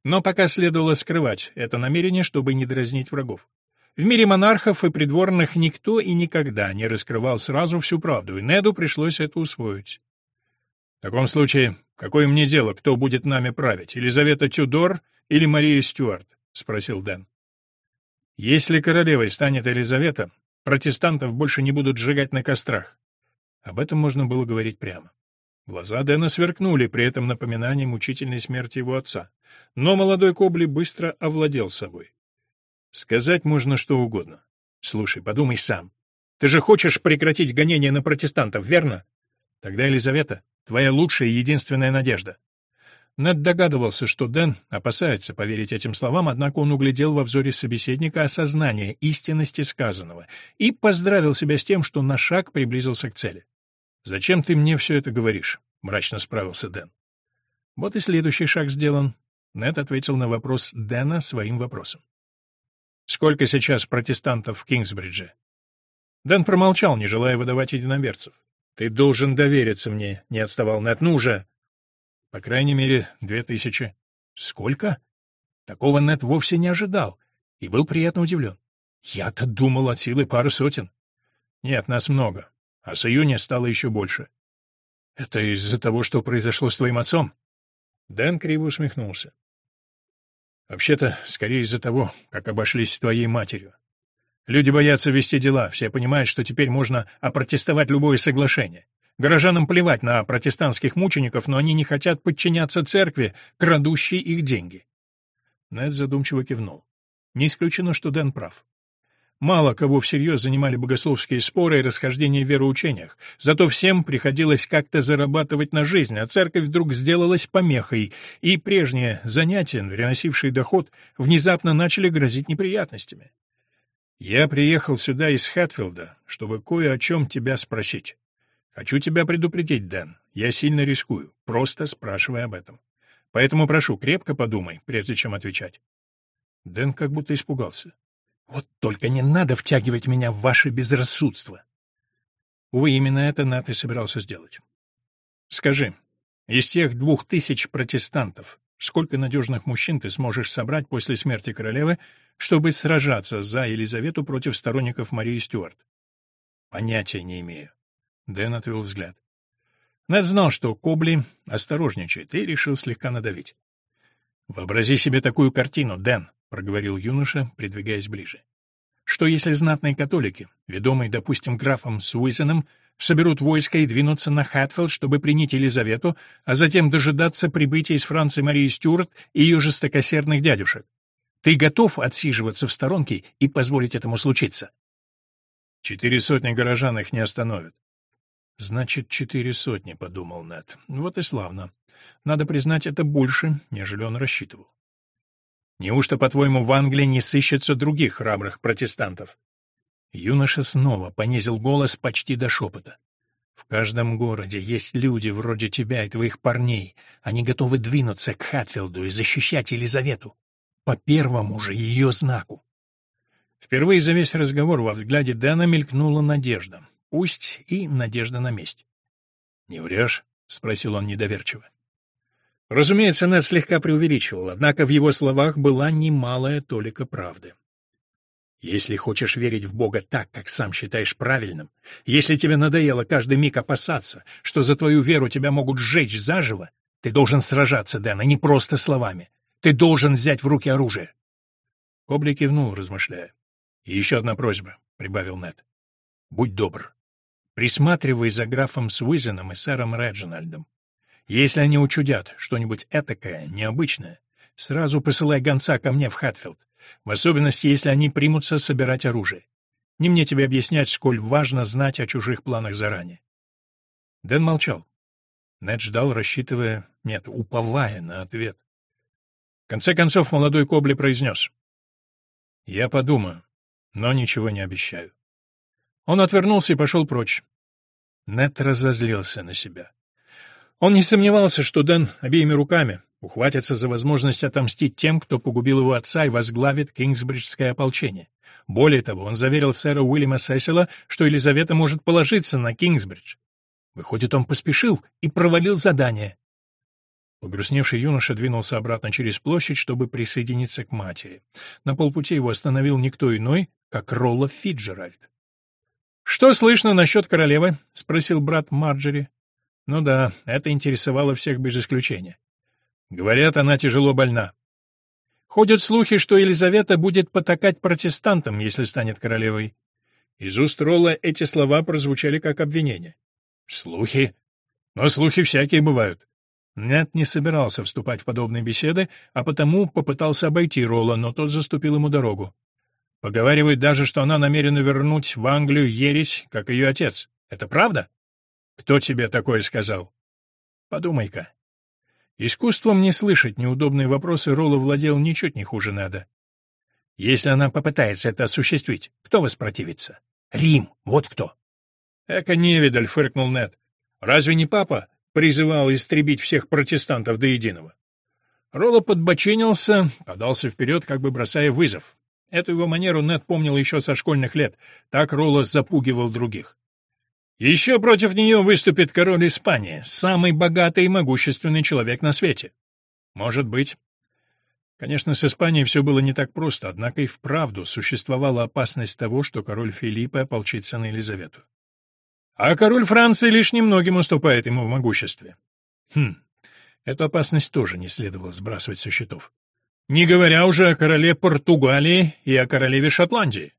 Speaker 1: Но пока следовало скрывать это намерение, чтобы не дразнить врагов. В мире монархов и придворных никто и никогда не раскрывал сразу всю правду, и Неду пришлось это усвоить. В таком случае, какое мне дело, кто будет нами править, Елизавета Тюдор или Мария Стюарт? — спросил Дэн. Если королевой станет Елизавета, протестантов больше не будут сжигать на кострах. Об этом можно было говорить прямо. Глаза Дэна сверкнули при этом напоминании мучительной смерти его отца. Но молодой Кобли быстро овладел собой. Сказать можно что угодно. Слушай, подумай сам. Ты же хочешь прекратить гонение на протестантов, верно? Тогда, Елизавета, твоя лучшая и единственная надежда. Нед догадывался, что Дэн опасается поверить этим словам, однако он углядел во взоре собеседника осознание истинности сказанного и поздравил себя с тем, что на шаг приблизился к цели. «Зачем ты мне все это говоришь?» — мрачно справился Дэн. Вот и следующий шаг сделан. Нед ответил на вопрос Дэна своим вопросом. «Сколько сейчас протестантов в Кингсбридже?» Дэн промолчал, не желая выдавать единоверцев. «Ты должен довериться мне», — не отставал Нед. «Ну же!» «По крайней мере, две тысячи». «Сколько?» Такого Нед вовсе не ожидал и был приятно удивлен. «Я-то думал от силы пары сотен». «Нет, нас много а с июня стало еще больше. «Это из-за того, что произошло с твоим отцом?» Дэн криво усмехнулся. «Вообще-то, скорее из-за того, как обошлись с твоей матерью. Люди боятся вести дела, все понимают, что теперь можно опротестовать любое соглашение. Горожанам плевать на протестантских мучеников, но они не хотят подчиняться церкви, крадущей их деньги». Нед задумчиво кивнул. Не исключено, что Дэн прав. Мало кого всерьез занимали богословские споры и расхождения в вероучениях, зато всем приходилось как-то зарабатывать на жизнь, а церковь вдруг сделалась помехой, и прежние занятия, приносившие доход, внезапно начали грозить неприятностями. «Я приехал сюда из Хэтфилда, чтобы кое о чем тебя спросить. Хочу тебя предупредить, Дэн, я сильно рискую, просто спрашивай об этом. Поэтому прошу, крепко подумай, прежде чем отвечать». Дэн как будто испугался. Вот только не надо втягивать меня в ваше безрассудство. Увы, именно это Нат и собирался сделать. Скажи, из тех двух тысяч протестантов, сколько надежных мужчин ты сможешь собрать после смерти королевы, чтобы сражаться за Елизавету против сторонников Марии Стюарт? Понятия не имею. Дэн отвел взгляд. Нед знал, что Кобли осторожничает, и решил слегка надавить. «Вообрази себе такую картину, Дэн», — проговорил юноша, придвигаясь ближе. «Что если знатные католики, ведомые, допустим, графом Суизеном, соберут войско и двинутся на Хэтфилд, чтобы принять Елизавету, а затем дожидаться прибытия из Франции Марии Стюарт и ее жестокосердных дядюшек? Ты готов отсиживаться в сторонке и позволить этому случиться?» «Четыре сотни горожан их не остановят». «Значит, четыре сотни», — подумал Нед. «Вот и славно. Надо признать, это больше, нежели он рассчитывал. Неужто, по-твоему, в Англии не сыщется других храбрых протестантов? Юноша снова понизил голос почти до шепота. В каждом городе есть люди вроде тебя и твоих парней. Они готовы двинуться к Хатфилду и защищать Елизавету. По первому же ее знаку. Впервые за весь разговор во взгляде Дэна мелькнула надежда. Пусть и надежда на месть. «Не врешь?» — спросил он недоверчиво. Разумеется, Нед слегка преувеличивал, однако в его словах была немалая толика правды. Если хочешь верить в Бога так, как сам считаешь правильным, если тебе надоело каждый миг опасаться, что за твою веру тебя могут сжечь заживо, ты должен сражаться, Дэн, а не просто словами. Ты должен взять в руки оружие. Кобли кивнул, размышляя. «И еще одна просьба», — прибавил Нед. «Будь добр. Присматривай за графом Суизеном и сэром Реджинальдом. Если они учудят что-нибудь этакое, необычное, сразу посылай гонца ко мне в Хатфилд, в особенности, если они примутся собирать оружие. Не мне тебе объяснять, сколь важно знать о чужих планах заранее. Дэн молчал. Нед ждал, рассчитывая, нет, уповая на ответ. В конце концов молодой Кобли произнес. «Я подумаю, но ничего не обещаю». Он отвернулся и пошел прочь. Нед разозлился на себя. Он не сомневался, что Дэн обеими руками ухватится за возможность отомстить тем, кто погубил его отца и возглавит Кингсбриджское ополчение. Более того, он заверил сэра Уильяма Сесила, что Елизавета может положиться на Кингсбридж. Выходит, он поспешил и провалил задание. Погрустневший юноша двинулся обратно через площадь, чтобы присоединиться к матери. На полпути его остановил никто иной, как Ролло Фиджеральд. «Что слышно насчет королевы?» — спросил брат Марджери. Ну да, это интересовало всех без исключения. Говорят, она тяжело больна. Ходят слухи, что Елизавета будет потакать протестантам, если станет королевой. Из уст Ролла эти слова прозвучали как обвинение. Слухи? Но слухи всякие бывают. Нет не собирался вступать в подобные беседы, а потому попытался обойти Ролла, но тот заступил ему дорогу. Поговаривают даже, что она намерена вернуть в Англию ересь, как ее отец. Это правда? Кто тебе такое сказал? Подумай-ка. Искусством не слышать неудобные вопросы Ролла владел ничуть не хуже надо. Если она попытается это осуществить, кто воспротивится? Рим, вот кто. Эка невидаль, фыркнул Нед. Разве не папа призывал истребить всех протестантов до единого? Ролло подбоченился, подался вперед, как бы бросая вызов. Эту его манеру Нед помнил еще со школьных лет. Так Ролло запугивал других. Еще против нее выступит король Испании, самый богатый и могущественный человек на свете. Может быть. Конечно, с Испанией все было не так просто, однако и вправду существовала опасность того, что король Филиппа ополчится на Елизавету. А король Франции лишь немногим уступает ему в могуществе. Хм, эту опасность тоже не следовало сбрасывать со счетов. Не говоря уже о короле Португалии и о королеве Шотландии.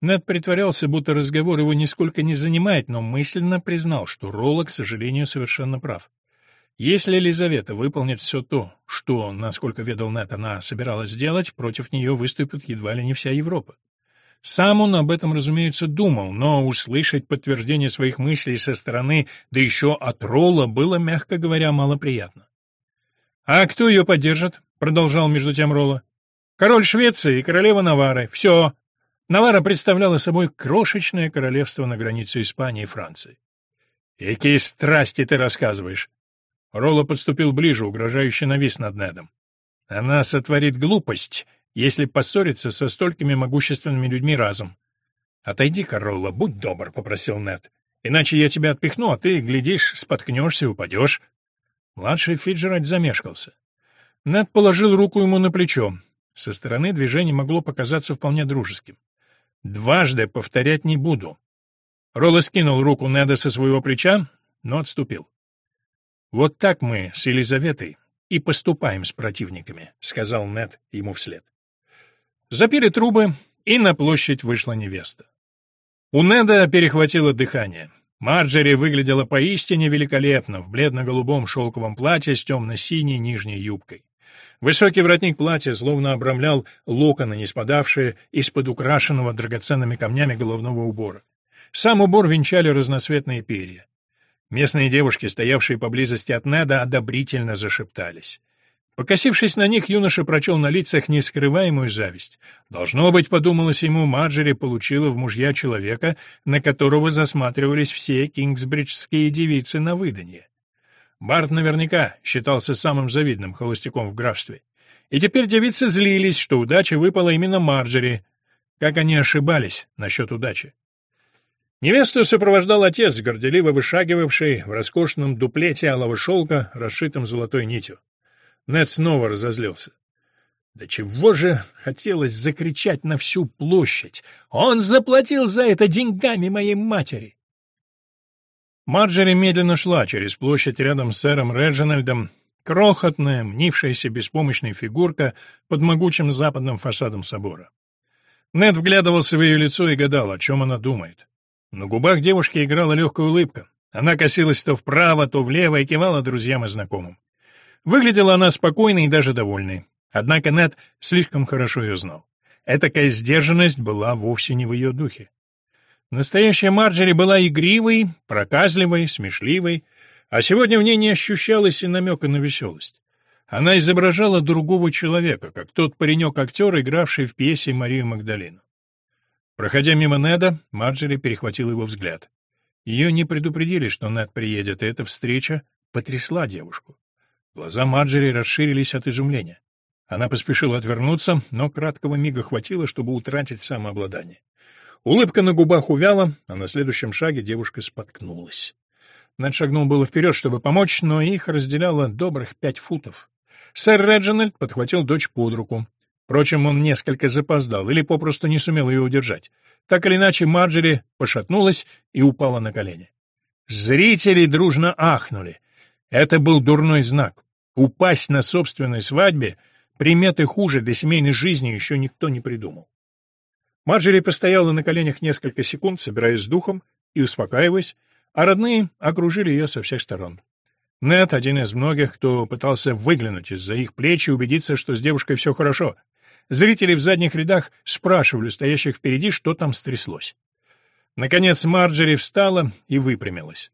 Speaker 1: Нед притворялся, будто разговор его нисколько не занимает, но мысленно признал, что Ролла, к сожалению, совершенно прав. Если Елизавета выполнит все то, что, насколько ведал Нед, она собиралась сделать, против нее выступит едва ли не вся Европа. Сам он об этом, разумеется, думал, но услышать подтверждение своих мыслей со стороны, да еще от Ролла, было, мягко говоря, малоприятно. «А кто ее поддержит?» — продолжал между тем Ролла. «Король Швеции и королева Навары. Все, Навара представляла собой крошечное королевство на границе Испании и Франции. «Какие страсти ты рассказываешь!» Ролло подступил ближе, угрожающе навис над Недом. «Она сотворит глупость, если поссорится со столькими могущественными людьми разом». «Отойди-ка, Ролло, будь добр», — попросил Нед. «Иначе я тебя отпихну, а ты, глядишь, споткнешься и упадешь». Младший Фиджеральд замешкался. Нед положил руку ему на плечо. Со стороны движение могло показаться вполне дружеским. Дважды повторять не буду. Ролло скинул руку Неда со своего плеча, но отступил. Вот так мы с Елизаветой и поступаем с противниками», — сказал Нед ему вслед. Запили трубы, и на площадь вышла невеста. У Неда перехватило дыхание. Марджери выглядела поистине великолепно в бледно-голубом шелковом платье с темно-синей нижней юбкой. Высокий воротник платья словно обрамлял локоны, не спадавшие из-под украшенного драгоценными камнями головного убора. Сам убор венчали разноцветные перья. Местные девушки, стоявшие поблизости от Неда, одобрительно зашептались. Покосившись на них, юноша прочел на лицах нескрываемую зависть. Должно быть, подумалось ему, Марджери получила в мужья человека, на которого засматривались все кингсбриджские девицы на выданье. Барт наверняка считался самым завидным холостяком в графстве. И теперь девицы злились, что удача выпала именно Марджери. Как они ошибались насчет удачи. Невесту сопровождал отец, горделиво вышагивавший в роскошном дуплете алого шелка, расшитом золотой нитью. Нед снова разозлился. Да чего же хотелось закричать на всю площадь. Он заплатил за это деньгами моей матери. Марджери медленно шла через площадь рядом с сэром Реджинальдом, крохотная, мнившаяся беспомощная фигурка под могучим западным фасадом собора. Нед вглядывался в ее лицо и гадал, о чем она думает. На губах девушки играла легкая улыбка. Она косилась то вправо, то влево и кивала друзьям и знакомым. Выглядела она спокойной и даже довольной. Однако Нед слишком хорошо ее знал. Этакая сдержанность была вовсе не в ее духе. Настоящая Марджери была игривой, проказливой, смешливой, а сегодня в ней не ощущалось и намека на веселость. Она изображала другого человека, как тот паренек-актер, игравший в пьесе Марию Магдалину. Проходя мимо Неда, Марджери перехватил его взгляд. Ее не предупредили, что Нед приедет, и эта встреча потрясла девушку. Глаза Марджери расширились от изумления. Она поспешила отвернуться, но краткого мига хватило, чтобы утратить самообладание. Улыбка на губах увяла, а на следующем шаге девушка споткнулась. Нед шагнул было вперед, чтобы помочь, но их разделяло добрых пять футов. Сэр Реджинальд подхватил дочь под руку. Впрочем, он несколько запоздал или попросту не сумел ее удержать. Так или иначе, Марджери пошатнулась и упала на колени. Зрители дружно ахнули. Это был дурной знак. Упасть на собственной свадьбе — приметы хуже для семейной жизни еще никто не придумал. Марджери постояла на коленях несколько секунд, собираясь с духом и успокаиваясь, а родные окружили ее со всех сторон. Нет, один из многих, кто пытался выглянуть из-за их плеч и убедиться, что с девушкой все хорошо. Зрители в задних рядах спрашивали стоящих впереди, что там стряслось. Наконец Марджери встала и выпрямилась.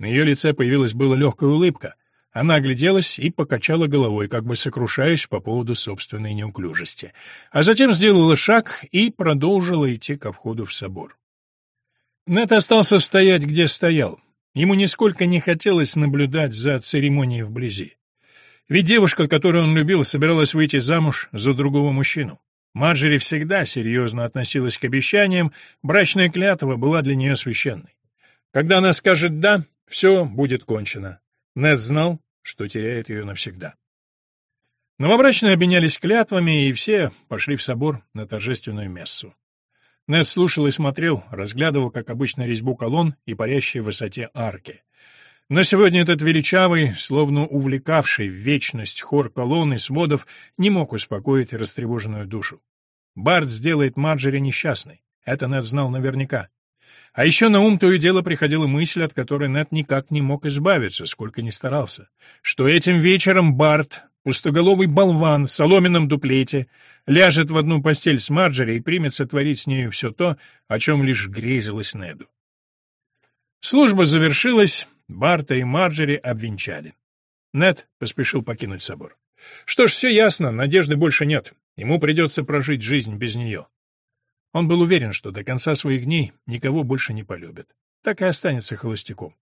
Speaker 1: На ее лице появилась была легкая улыбка, она огляделась и покачала головой, как бы сокрушаясь по поводу собственной неуклюжести. А затем сделала шаг и продолжила идти ко входу в собор. Нет остался стоять, где стоял. Ему нисколько не хотелось наблюдать за церемонией вблизи. Ведь девушка, которую он любил, собиралась выйти замуж за другого мужчину. Марджери всегда серьезно относилась к обещаниям, брачная клятва была для нее священной. Когда она скажет «да», все будет кончено. Нед знал, что теряет ее навсегда. Новобрачные обменялись клятвами, и все пошли в собор на торжественную мессу. Нед слушал и смотрел, разглядывал, как обычно, резьбу колонн и парящие в высоте арки. Но сегодня этот величавый, словно увлекавший в вечность хор колонн и сводов, не мог успокоить растревоженную душу. Барт сделает Марджери несчастной. Это Нед знал наверняка. А еще на ум то и дело приходила мысль, от которой Нед никак не мог избавиться, сколько ни старался, что этим вечером Барт, пустоголовый болван в соломенном дуплете, ляжет в одну постель с Марджери и примется творить с нею все то, о чем лишь грезилось Неду. Служба завершилась, Барта и Марджери обвенчали. Нед поспешил покинуть собор. Что ж, все ясно, надежды больше нет. Ему придется прожить жизнь без нее. Он был уверен, что до конца своих дней никого больше не полюбит. Так и останется холостяком.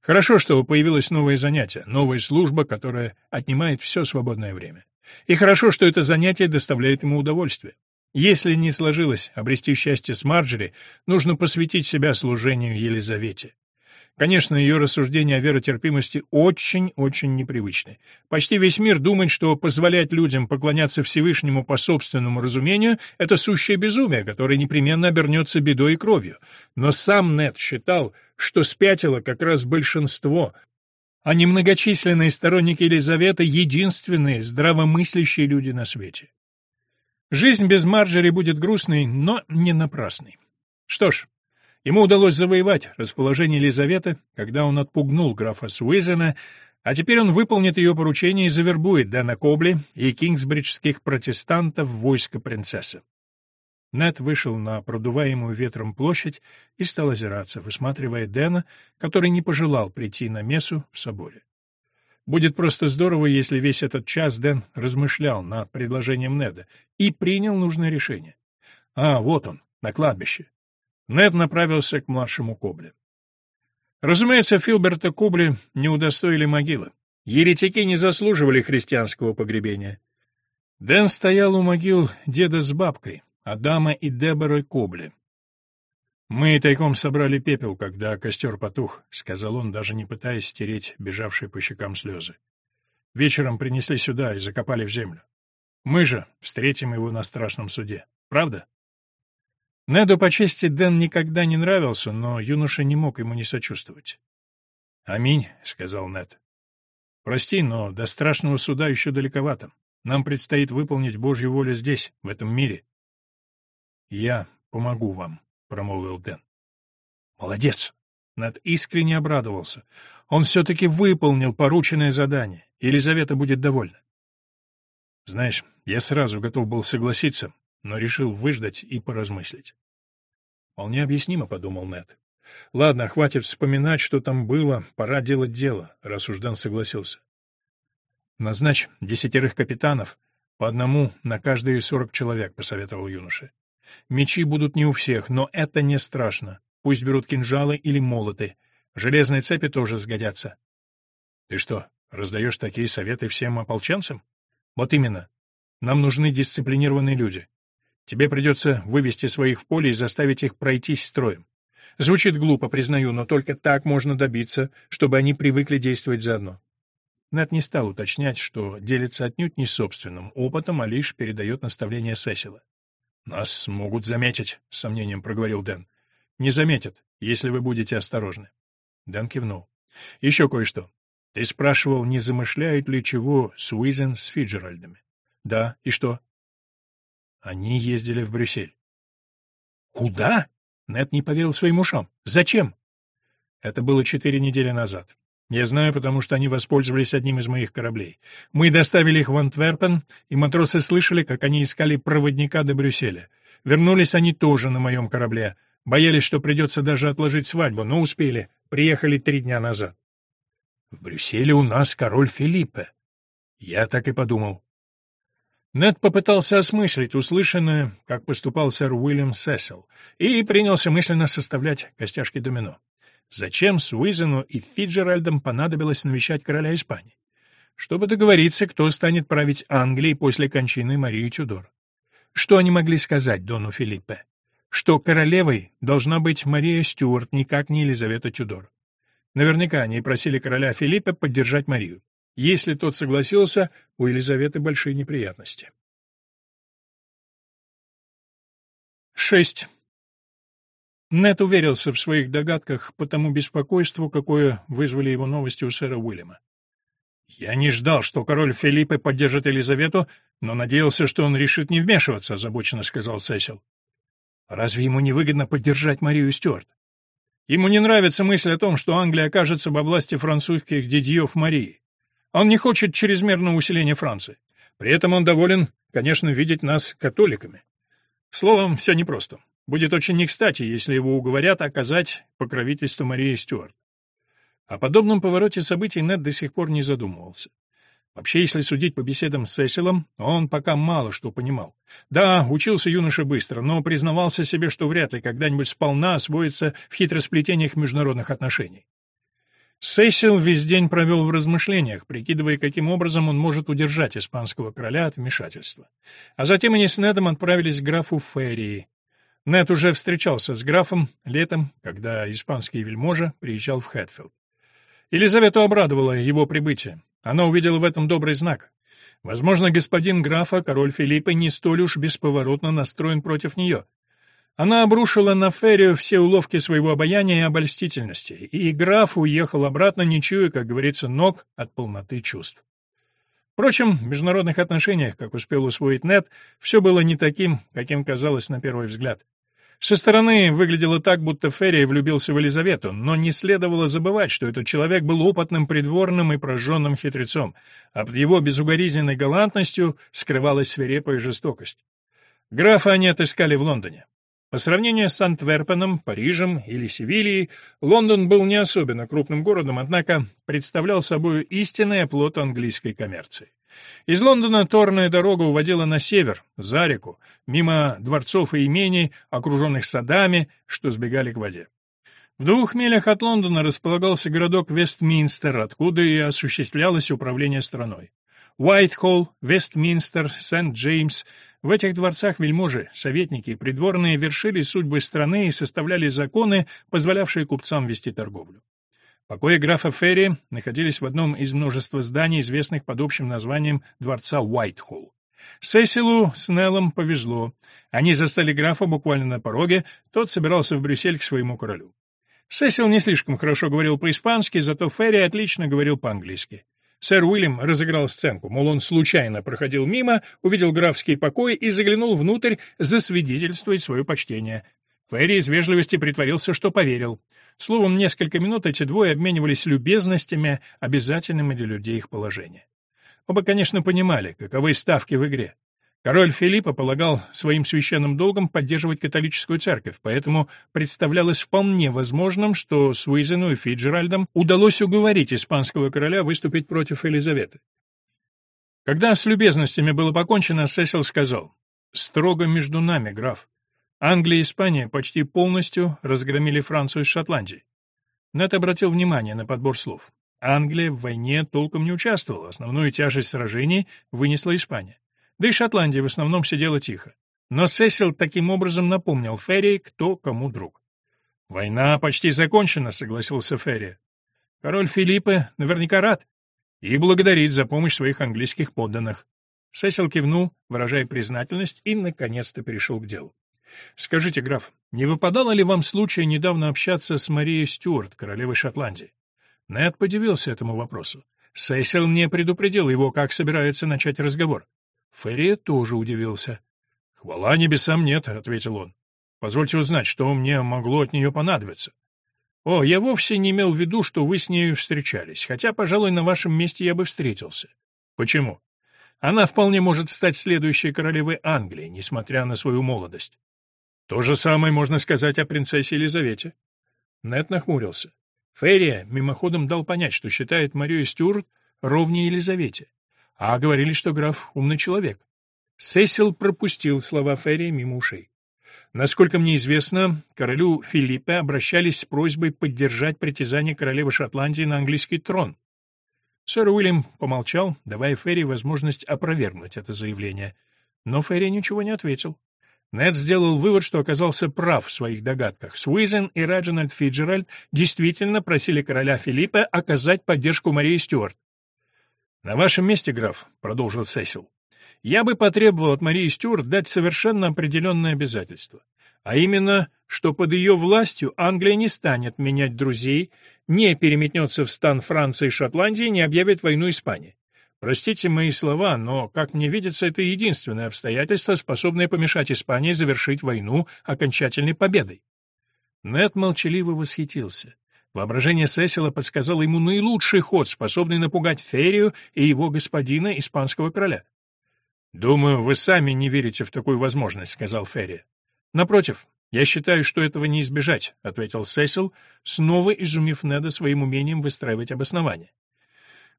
Speaker 1: Хорошо, что появилось новое занятие, новая служба, которая отнимает все свободное время. И хорошо, что это занятие доставляет ему удовольствие. Если не сложилось обрести счастье с Марджери, нужно посвятить себя служению Елизавете. Конечно, ее рассуждения о веротерпимости очень-очень непривычны. Почти весь мир думает, что позволять людям поклоняться Всевышнему по собственному разумению — это сущее безумие, которое непременно обернется бедой и кровью. Но сам Нет считал, что спятило как раз большинство, а немногочисленные сторонники Елизаветы — единственные здравомыслящие люди на свете. Жизнь без Марджери будет грустной, но не напрасной. Что ж, ему удалось завоевать расположение Елизаветы, когда он отпугнул графа Суизена, а теперь он выполнит ее поручение и завербует Дэна Кобли и кингсбриджских протестантов в войско принцессы. Нед вышел на продуваемую ветром площадь и стал озираться, высматривая Дэна, который не пожелал прийти на мессу в соборе. Будет просто здорово, если весь этот час Дэн размышлял над предложением Неда и принял нужное решение. А, вот он, на кладбище. Нед направился к младшему Кобле. Разумеется, Филберта Кубли не удостоили могилы. Еретики не заслуживали христианского погребения. Дэн стоял у могил деда с бабкой, Адама и Деборой Кобли. «Мы тайком собрали пепел, когда костер потух», — сказал он, даже не пытаясь стереть бежавшие по щекам слезы. «Вечером принесли сюда и закопали в землю. Мы же встретим его на страшном суде. Правда?» Неду по чести Дэн никогда не нравился, но юноша не мог ему не сочувствовать. «Аминь», — сказал Нед. «Прости, но до страшного суда еще далековато. Нам предстоит выполнить Божью волю здесь, в этом мире. «Я помогу вам», — промолвил Дэн. «Молодец!» — Над искренне обрадовался. «Он все-таки выполнил порученное задание. Елизавета будет довольна». «Знаешь, я сразу готов был согласиться, но решил выждать и поразмыслить». «Вполне объяснимо», — подумал Нед. «Ладно, хватит вспоминать, что там было, пора делать дело», — раз уж Дэн согласился. «Назначь десятерых капитанов, по одному на каждые сорок человек», — посоветовал юноша. Мечи будут не у всех, но это не страшно. Пусть берут кинжалы или молоты. Железные цепи тоже сгодятся. Ты что, раздаешь такие советы всем ополченцам? Вот именно. Нам нужны дисциплинированные люди. Тебе придется вывести своих в поле и заставить их пройтись строем. Звучит глупо, признаю, но только так можно добиться, чтобы они привыкли действовать заодно. Нат не стал уточнять, что делится отнюдь не собственным опытом, а лишь передает наставления Сесила. «Нас могут заметить», — с сомнением проговорил Дэн. «Не заметят, если вы будете осторожны». Дэн кивнул. «Еще кое-что. Ты спрашивал, не замышляют ли чего Суизен с Фиджеральдами?» «Да, и что?» Они ездили в Брюссель. «Куда?» — Нет не поверил своим ушам. «Зачем?» Это было четыре недели назад. Я знаю, потому что они воспользовались одним из моих кораблей. Мы доставили их в Антверпен, и матросы слышали, как они искали проводника до Брюсселя. Вернулись они тоже на моем корабле. Боялись, что придется даже отложить свадьбу, но успели. Приехали три дня назад. В Брюсселе у нас король Филиппе. Я так и подумал. Нед попытался осмыслить услышанное, как поступал сэр Уильям Сесил, и принялся мысленно составлять костяшки домино. Зачем Суизену и Фиджеральдам понадобилось навещать короля Испании? Чтобы договориться, кто станет править Англией после кончины Марии Чудор. Что они могли сказать Дону Филиппе? Что королевой должна быть Мария Стюарт, никак не Елизавета Тюдор. Наверняка они просили короля Филиппа поддержать Марию. Если тот согласился, у Елизаветы большие неприятности. 6. Нет уверился в своих догадках по тому беспокойству, какое вызвали его новости у сэра Уильяма. «Я не ждал, что король Филиппе поддержит Елизавету, но надеялся, что он решит не вмешиваться», — озабоченно сказал Сесил. «Разве ему не выгодно поддержать Марию Стюарт? Ему не нравится мысль о том, что Англия окажется во власти французских дядьев Марии. Он не хочет чрезмерного усиления Франции. При этом он доволен, конечно, видеть нас католиками. Словом, все непросто. Будет очень не кстати, если его уговорят оказать покровительство Марии Стюарт. О подобном повороте событий Нед до сих пор не задумывался. Вообще, если судить по беседам с Сесилом, он пока мало что понимал. Да, учился юноша быстро, но признавался себе, что вряд ли когда-нибудь сполна освоится в хитросплетениях международных отношений. Сесил весь день провел в размышлениях, прикидывая, каким образом он может удержать испанского короля от вмешательства. А затем они с Недом отправились к графу Феррии, Нет уже встречался с графом летом, когда испанский вельможа приезжал в Хэтфилд. Елизавету обрадовало его прибытие. Она увидела в этом добрый знак. Возможно, господин графа, король Филиппа, не столь уж бесповоротно настроен против нее. Она обрушила на Феррию все уловки своего обаяния и обольстительности, и граф уехал обратно, не чуя, как говорится, ног от полноты чувств. Впрочем, в международных отношениях, как успел усвоить Нет, все было не таким, каким казалось на первый взгляд. Со стороны выглядело так, будто Ферри влюбился в Елизавету, но не следовало забывать, что этот человек был опытным придворным и прожженным хитрецом, а под его безугоризненной галантностью скрывалась свирепая жестокость. Графа они отыскали в Лондоне. По сравнению с Антверпеном, Парижем или Севильей, Лондон был не особенно крупным городом, однако представлял собой истинный оплот английской коммерции. Из Лондона торная дорога уводила на север, за реку, мимо дворцов и имений, окруженных садами, что сбегали к воде. В двух милях от Лондона располагался городок Вестминстер, откуда и осуществлялось управление страной. Уайтхолл, Вестминстер, Сент-Джеймс — в этих дворцах вельможи, советники придворные вершили судьбы страны и составляли законы, позволявшие купцам вести торговлю. Покои графа Ферри находились в одном из множества зданий, известных под общим названием дворца Уайтхолл. Сесилу с Неллом повезло. Они застали графа буквально на пороге, тот собирался в Брюссель к своему королю. Сесил не слишком хорошо говорил по-испански, зато Ферри отлично говорил по-английски. Сэр Уильям разыграл сценку, мол, он случайно проходил мимо, увидел графский покой и заглянул внутрь засвидетельствовать свое почтение. Ферри из вежливости притворился, что поверил. Словом, несколько минут эти двое обменивались любезностями, обязательными для людей их положения. Оба, конечно, понимали, каковы ставки в игре. Король Филиппа полагал своим священным долгом поддерживать католическую церковь, поэтому представлялось вполне возможным, что Суизену и Фиджеральдам удалось уговорить испанского короля выступить против Елизаветы. Когда с любезностями было покончено, Сесил сказал, «Строго между нами, граф. Англия и Испания почти полностью разгромили Францию с Шотландией». Нет обратил внимание на подбор слов. Англия в войне толком не участвовала, основную тяжесть сражений вынесла Испания. Да и Шотландия в основном сидела тихо. Но Сесил таким образом напомнил Ферри, кто кому друг. «Война почти закончена», — согласился Ферри. «Король Филиппе наверняка рад и благодарит за помощь своих английских подданных». Сесил кивнул, выражая признательность, и, наконец-то, перешел к делу. «Скажите, граф, не выпадало ли вам случая недавно общаться с Марией Стюарт, королевой Шотландии?» Нед подивился этому вопросу. Сесил не предупредил его, как собирается начать разговор. Ферри тоже удивился. «Хвала небесам нет», — ответил он. «Позвольте узнать, что мне могло от нее понадобиться». «О, я вовсе не имел в виду, что вы с нею встречались, хотя, пожалуй, на вашем месте я бы встретился». «Почему?» «Она вполне может стать следующей королевой Англии, несмотря на свою молодость». «То же самое можно сказать о принцессе Елизавете». Нет нахмурился. Феррия мимоходом дал понять, что считает Марию Стюарт ровнее Елизавете. А говорили, что граф умный человек. Сесил пропустил слова Ферри мимо ушей. Насколько мне известно, королю Филиппе обращались с просьбой поддержать притязание королевы Шотландии на английский трон. Сэр Уильям помолчал, давая Ферри возможность опровергнуть это заявление. Но Ферри ничего не ответил. Нед сделал вывод, что оказался прав в своих догадках. Суизен и Реджинальд Фиджеральд действительно просили короля Филиппа оказать поддержку Марии Стюарт. «На вашем месте, граф», — продолжил Сесил, — «я бы потребовал от Марии Стюарт дать совершенно определенное обязательство, а именно, что под ее властью Англия не станет менять друзей, не переметнется в стан Франции и Шотландии, не объявит войну Испании. Простите мои слова, но, как мне видится, это единственное обстоятельство, способное помешать Испании завершить войну окончательной победой». Нед молчаливо восхитился. Воображение Сесила подсказало ему наилучший ход, способный напугать Ферию и его господина, испанского короля. «Думаю, вы сами не верите в такую возможность», — сказал Ферри. «Напротив, я считаю, что этого не избежать», — ответил Сесил, снова изумив Неда своим умением выстраивать обоснование.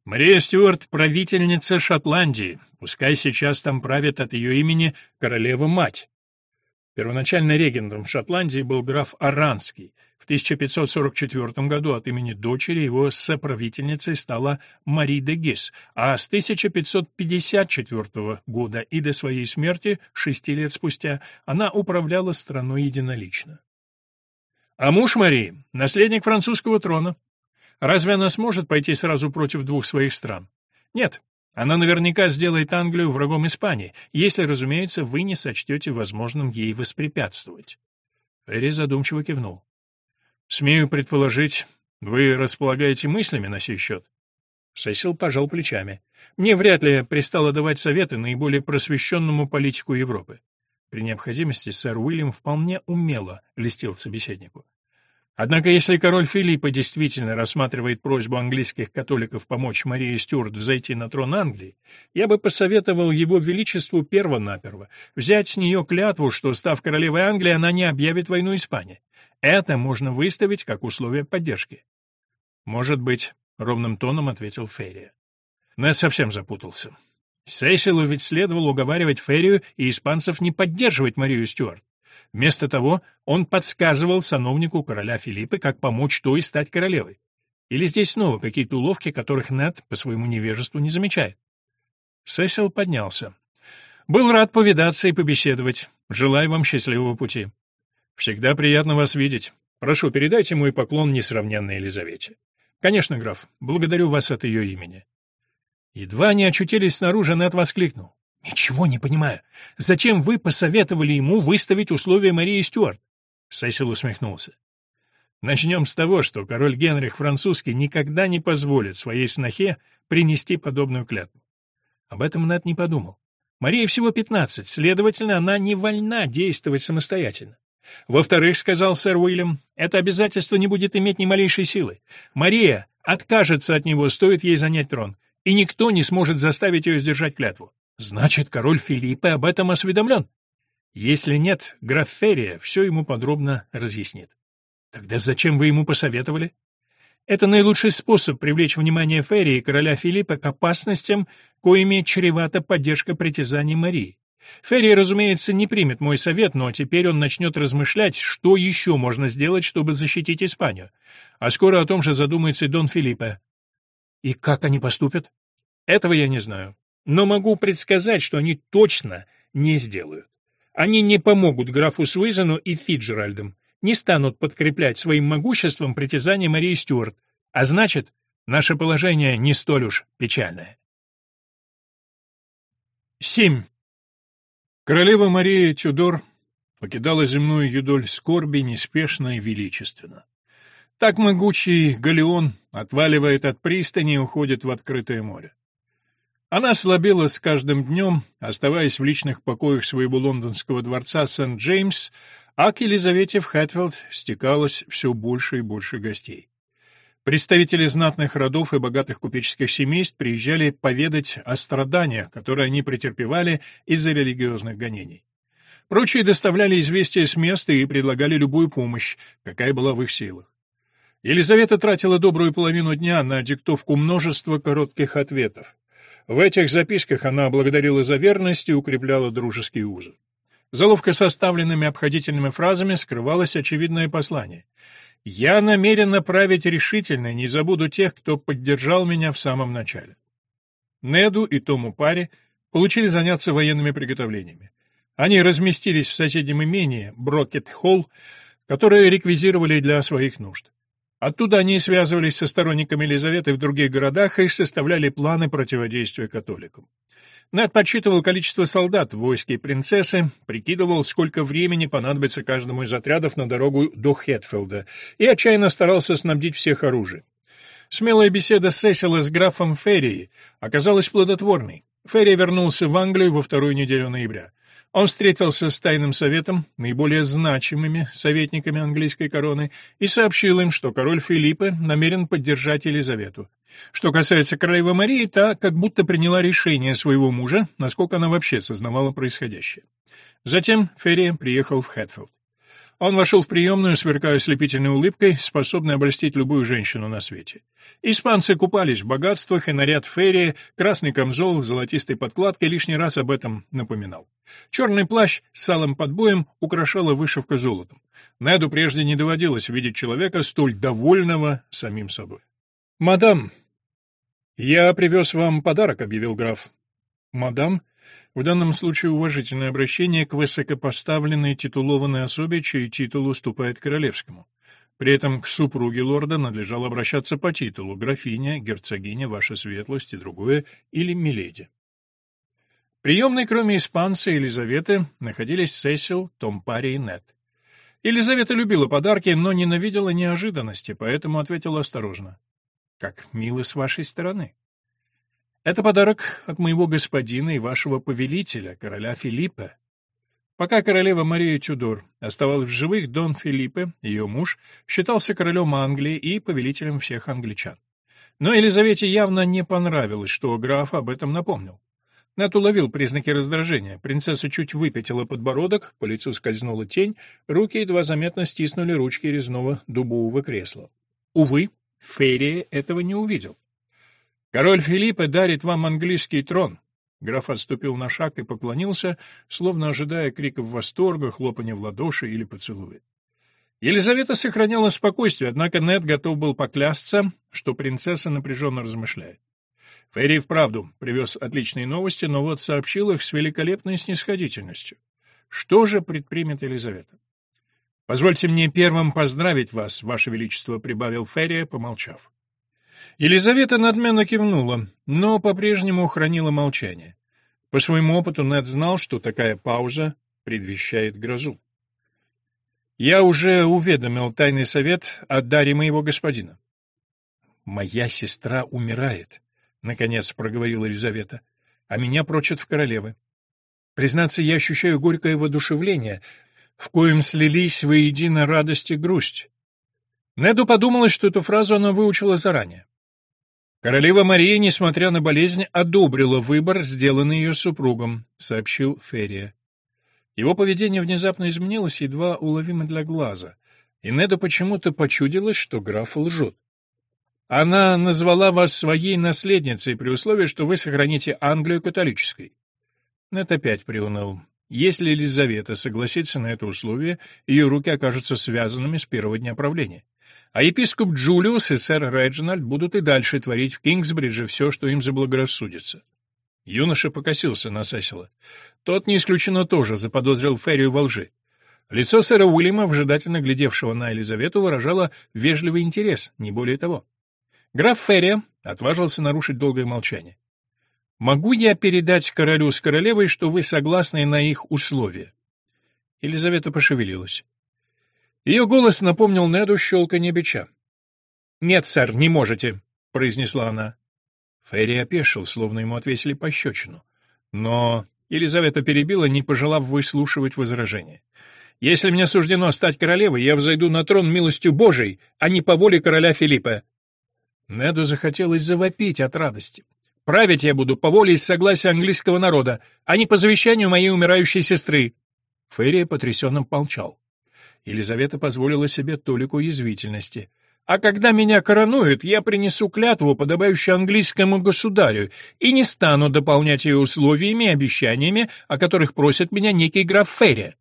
Speaker 1: «Мария Стюарт — правительница Шотландии, пускай сейчас там правит от ее имени королева-мать». Первоначально регентом Шотландии был граф Аранский — 1544 году от имени дочери его соправительницей стала Мари де Гис, а с 1554 года и до своей смерти, шести лет спустя, она управляла страной единолично. А муж Марии — наследник французского трона. Разве она сможет пойти сразу против двух своих стран? Нет, она наверняка сделает Англию врагом Испании, если, разумеется, вы не сочтете возможным ей воспрепятствовать. Ферри задумчиво кивнул. «Смею предположить, вы располагаете мыслями на сей счет?» Сесил пожал плечами. «Мне вряд ли пристало давать советы наиболее просвещенному политику Европы». При необходимости сэр Уильям вполне умело листил собеседнику. Однако, если король Филиппа действительно рассматривает просьбу английских католиков помочь Марии Стюарт взойти на трон Англии, я бы посоветовал его величеству перво-наперво взять с нее клятву, что, став королевой Англии, она не объявит войну Испании. Это можно выставить как условие поддержки. «Может быть», — ровным тоном ответил Ферри. Я совсем запутался. Сейсилу ведь следовало уговаривать Феррию и испанцев не поддерживать Марию Стюарт. Вместо того он подсказывал сановнику короля Филиппа, как помочь той стать королевой. Или здесь снова какие-то уловки, которых Нед по своему невежеству не замечает? Сесил поднялся. «Был рад повидаться и побеседовать. Желаю вам счастливого пути. Всегда приятно вас видеть. Прошу, передайте мой поклон несравненной Елизавете. Конечно, граф, благодарю вас от ее имени». Едва они очутились снаружи, Нед воскликнул. «Ничего не понимаю. Зачем вы посоветовали ему выставить условия Марии Стюарт?» Сесил усмехнулся. «Начнем с того, что король Генрих Французский никогда не позволит своей снохе принести подобную клятву. Об этом Нат не подумал. Марии всего пятнадцать, следовательно, она не вольна действовать самостоятельно. Во-вторых, сказал сэр Уильям, это обязательство не будет иметь ни малейшей силы. Мария откажется от него, стоит ей занять трон, и никто не сможет заставить ее сдержать клятву. Значит, король Филиппе об этом осведомлен? Если нет, граф Феррия все ему подробно разъяснит. Тогда зачем вы ему посоветовали? Это наилучший способ привлечь внимание Ферри и короля Филиппа к опасностям, коими чревата поддержка притязаний Марии. Ферри, разумеется, не примет мой совет, но теперь он начнет размышлять, что еще можно сделать, чтобы защитить Испанию. А скоро о том же задумается и Дон Филиппе. И как они поступят? Этого я не знаю но могу предсказать, что они точно не сделают. Они не помогут графу Суизену и Фиджеральдам, не станут подкреплять своим могуществом притязания Марии Стюарт, а значит, наше положение не столь уж печальное. 7. Королева Мария Тюдор покидала земную юдоль скорби неспешно и величественно. Так могучий галеон отваливает от пристани и уходит в открытое море. Она слабела с каждым днем, оставаясь в личных покоях своего лондонского дворца Сент-Джеймс, а к Елизавете в Хэтфилд стекалось все больше и больше гостей. Представители знатных родов и богатых купеческих семейств приезжали поведать о страданиях, которые они претерпевали из-за религиозных гонений. Прочие доставляли известия с места и предлагали любую помощь, какая была в их силах. Елизавета тратила добрую половину дня на диктовку множества коротких ответов. В этих записках она благодарила за верность и укрепляла дружеские узы. За ловко составленными обходительными фразами скрывалось очевидное послание. «Я намерен править решительно, не забуду тех, кто поддержал меня в самом начале». Неду и Тому паре получили заняться военными приготовлениями. Они разместились в соседнем имении, Брокет-Холл, которое реквизировали для своих нужд. Оттуда они связывались со сторонниками Елизаветы в других городах и составляли планы противодействия католикам. Нед подсчитывал количество солдат в войске принцессы, прикидывал, сколько времени понадобится каждому из отрядов на дорогу до Хетфилда, и отчаянно старался снабдить всех оружием. Смелая беседа Сесила с графом Ферри оказалась плодотворной. Ферри вернулся в Англию во вторую неделю ноября. Он встретился с тайным советом, наиболее значимыми советниками английской короны, и сообщил им, что король Филиппе намерен поддержать Елизавету. Что касается королевы Марии, та как будто приняла решение своего мужа, насколько она вообще сознавала происходящее. Затем Ферри приехал в Хэтфилд. Он вошел в приемную, сверкая слепительной улыбкой, способной обольстить любую женщину на свете. Испанцы купались в богатствах, и наряд Ферри, красный камзол с золотистой подкладкой лишний раз об этом напоминал. Черный плащ с алым подбоем украшала вышивка золотом. Неду прежде не доводилось видеть человека столь довольного самим собой. «Мадам, я привез вам подарок», — объявил граф. «Мадам?» В данном случае уважительное обращение к высокопоставленной титулованной особе, чей титул уступает королевскому. При этом к супруге лорда надлежало обращаться по титулу графиня, герцогиня, ваша светлость и другое, или миледи. Приемной, кроме испанца и Елизаветы, находились Сесил, Том Парри и Нет. Елизавета любила подарки, но ненавидела неожиданности, поэтому ответила осторожно. «Как мило с вашей стороны». «Это подарок от моего господина и вашего повелителя, короля Филиппа». Пока королева Мария Чудор оставалась в живых, Дон Филиппе, ее муж, считался королем Англии и повелителем всех англичан. Но Елизавете явно не понравилось, что граф об этом напомнил. Нэт уловил признаки раздражения. Принцесса чуть выпятила подбородок, по лицу скользнула тень, руки едва заметно стиснули ручки резного дубового кресла. Увы, Ферри этого не увидел. «Король Филиппа дарит вам английский трон». Граф отступил на шаг и поклонился, словно ожидая криков восторга, хлопания в ладоши или поцелуя. Елизавета сохраняла спокойствие, однако Нед готов был поклясться, что принцесса напряженно размышляет. Ферри вправду привез отличные новости, но вот сообщил их с великолепной снисходительностью. Что же предпримет Елизавета? «Позвольте мне первым поздравить вас, Ваше Величество», — прибавил Ферри, помолчав. Елизавета надменно кивнула, но по-прежнему хранила молчание. По своему опыту Нед знал, что такая пауза предвещает грозу. «Я уже уведомил тайный совет о даре моего господина». «Моя сестра умирает», — наконец проговорила Елизавета, — «а меня прочат в королевы. Признаться, я ощущаю горькое воодушевление, в коем слились воедино радость и грусть». Неду подумалось, что эту фразу она выучила заранее. «Королева Мария, несмотря на болезнь, одобрила выбор, сделанный ее супругом», — сообщил Ферия. Его поведение внезапно изменилось, едва уловимо для глаза, и Неду почему-то почудилось, что граф лжет. Она назвала вас своей наследницей при условии, что вы сохраните Англию католической. Нет опять приуныл. Если Елизавета согласится на это условие, ее руки окажутся связанными с первого дня правления. А епископ Джулиус и сэр Реджинальд будут и дальше творить в Кингсбридже все, что им заблагорассудится. Юноша покосился на Сесила. Тот, не исключено, тоже заподозрил Феррию во лжи. Лицо сэра Уильяма, вжидательно глядевшего на Елизавету, выражало вежливый интерес, не более того. Граф Ферри отважился нарушить долгое молчание. «Могу я передать королю с королевой, что вы согласны на их условия?» Елизавета пошевелилась. Ее голос напомнил Неду щелканье бича. «Нет, сэр, не можете», — произнесла она. Ферри опешил, словно ему отвесили пощечину. Но Елизавета перебила, не пожелав выслушивать возражения. «Если мне суждено стать королевой, я взойду на трон милостью Божией, а не по воле короля Филиппа. Неду захотелось завопить от радости. «Править я буду по воле и согласия английского народа, а не по завещанию моей умирающей сестры». Ферри потрясенно молчал. Елизавета позволила себе толику язвительности. «А когда меня коронуют, я принесу клятву, подобающую английскому государю, и не стану дополнять ее условиями и обещаниями, о которых просит меня некий граф Ферри».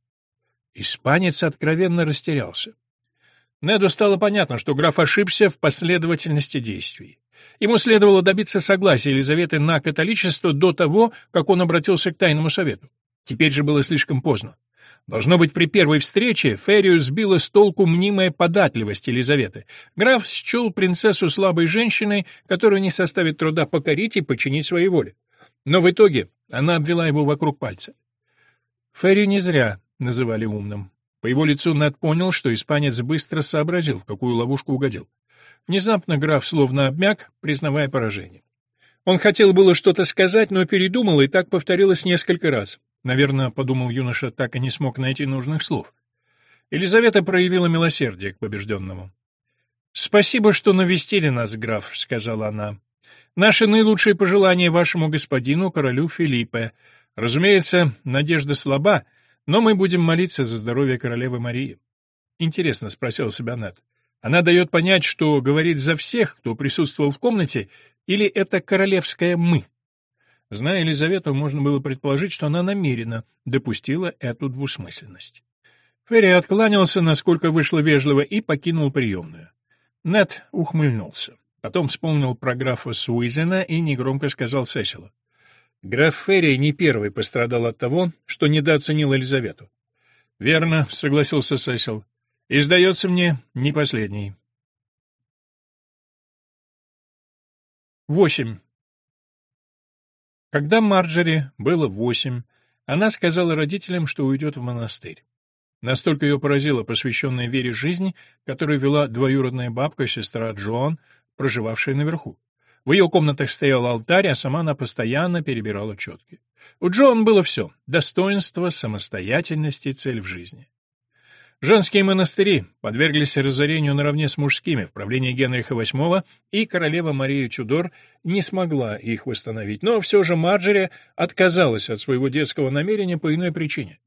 Speaker 1: Испанец откровенно растерялся. Неду стало понятно, что граф ошибся в последовательности действий. Ему следовало добиться согласия Елизаветы на католичество до того, как он обратился к Тайному Совету. Теперь же было слишком поздно. Должно быть, при первой встрече Феррию сбила с толку мнимая податливость Елизаветы. Граф счел принцессу слабой женщиной, которую не составит труда покорить и подчинить своей воле. Но в итоге она обвела его вокруг пальца. Феррию не зря называли умным. По его лицу Нед понял, что испанец быстро сообразил, в какую ловушку угодил. Внезапно граф словно обмяк, признавая поражение. Он хотел было что-то сказать, но передумал, и так повторилось несколько раз. Наверное, подумал юноша, так и не смог найти нужных слов. Елизавета проявила милосердие к побежденному. «Спасибо, что навестили нас, граф», — сказала она. «Наши наилучшие пожелания вашему господину, королю Филиппе. Разумеется, надежда слаба, но мы будем молиться за здоровье королевы Марии. Интересно, спросил себя Нед. Она дает понять, что говорит за всех, кто присутствовал в комнате, или это королевское «мы»? Зная Елизавету, можно было предположить, что она намеренно допустила эту двусмысленность. Ферри откланялся, насколько вышло вежливо, и покинул приемную. Нед ухмыльнулся. Потом вспомнил про графа Суизена и негромко сказал Сесилу. Граф Ферри не первый пострадал от того, что недооценил Елизавету. «Верно», — согласился Сесил. «И, сдается мне, не последний». Восемь. Когда Марджери было восемь, она сказала родителям, что уйдет в монастырь. Настолько ее поразила посвященная вере жизнь, которую вела двоюродная бабка, сестра Джоан, проживавшая наверху. В ее комнатах стоял алтарь, а сама она постоянно перебирала четки. У Джоан было все — достоинство, самостоятельность и цель в жизни. Женские монастыри подверглись разорению наравне с мужскими в правлении Генриха VIII, и королева Мария Чудор не смогла их восстановить, но все же Марджери отказалась от своего детского намерения по иной причине.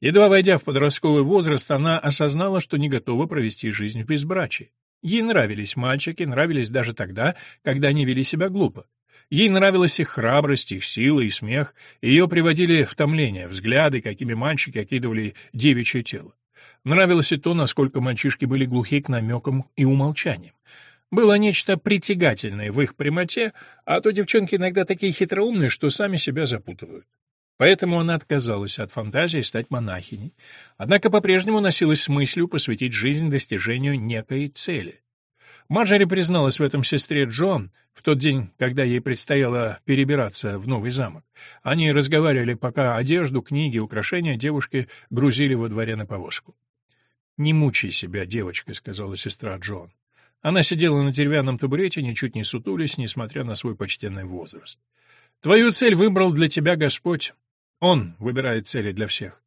Speaker 1: Едва войдя в подростковый возраст, она осознала, что не готова провести жизнь в безбрачии. Ей нравились мальчики, нравились даже тогда, когда они вели себя глупо. Ей нравилась их храбрость, их сила и смех, ее приводили в томление взгляды, какими мальчики окидывали девичье тело. Нравилось и то, насколько мальчишки были глухи к намекам и умолчаниям. Было нечто притягательное в их прямоте, а то девчонки иногда такие хитроумные, что сами себя запутывают. Поэтому она отказалась от фантазии стать монахиней, однако по-прежнему носилась с мыслью посвятить жизнь достижению некой цели. Марджери призналась в этом сестре Джон в тот день, когда ей предстояло перебираться в новый замок. Они разговаривали, пока одежду, книги, украшения девушки грузили во дворе на повозку. «Не мучай себя, девочка», — сказала сестра Джон. Она сидела на деревянном табурете, ничуть не сутулись, несмотря на свой почтенный возраст. «Твою цель выбрал для тебя Господь. Он выбирает цели для всех.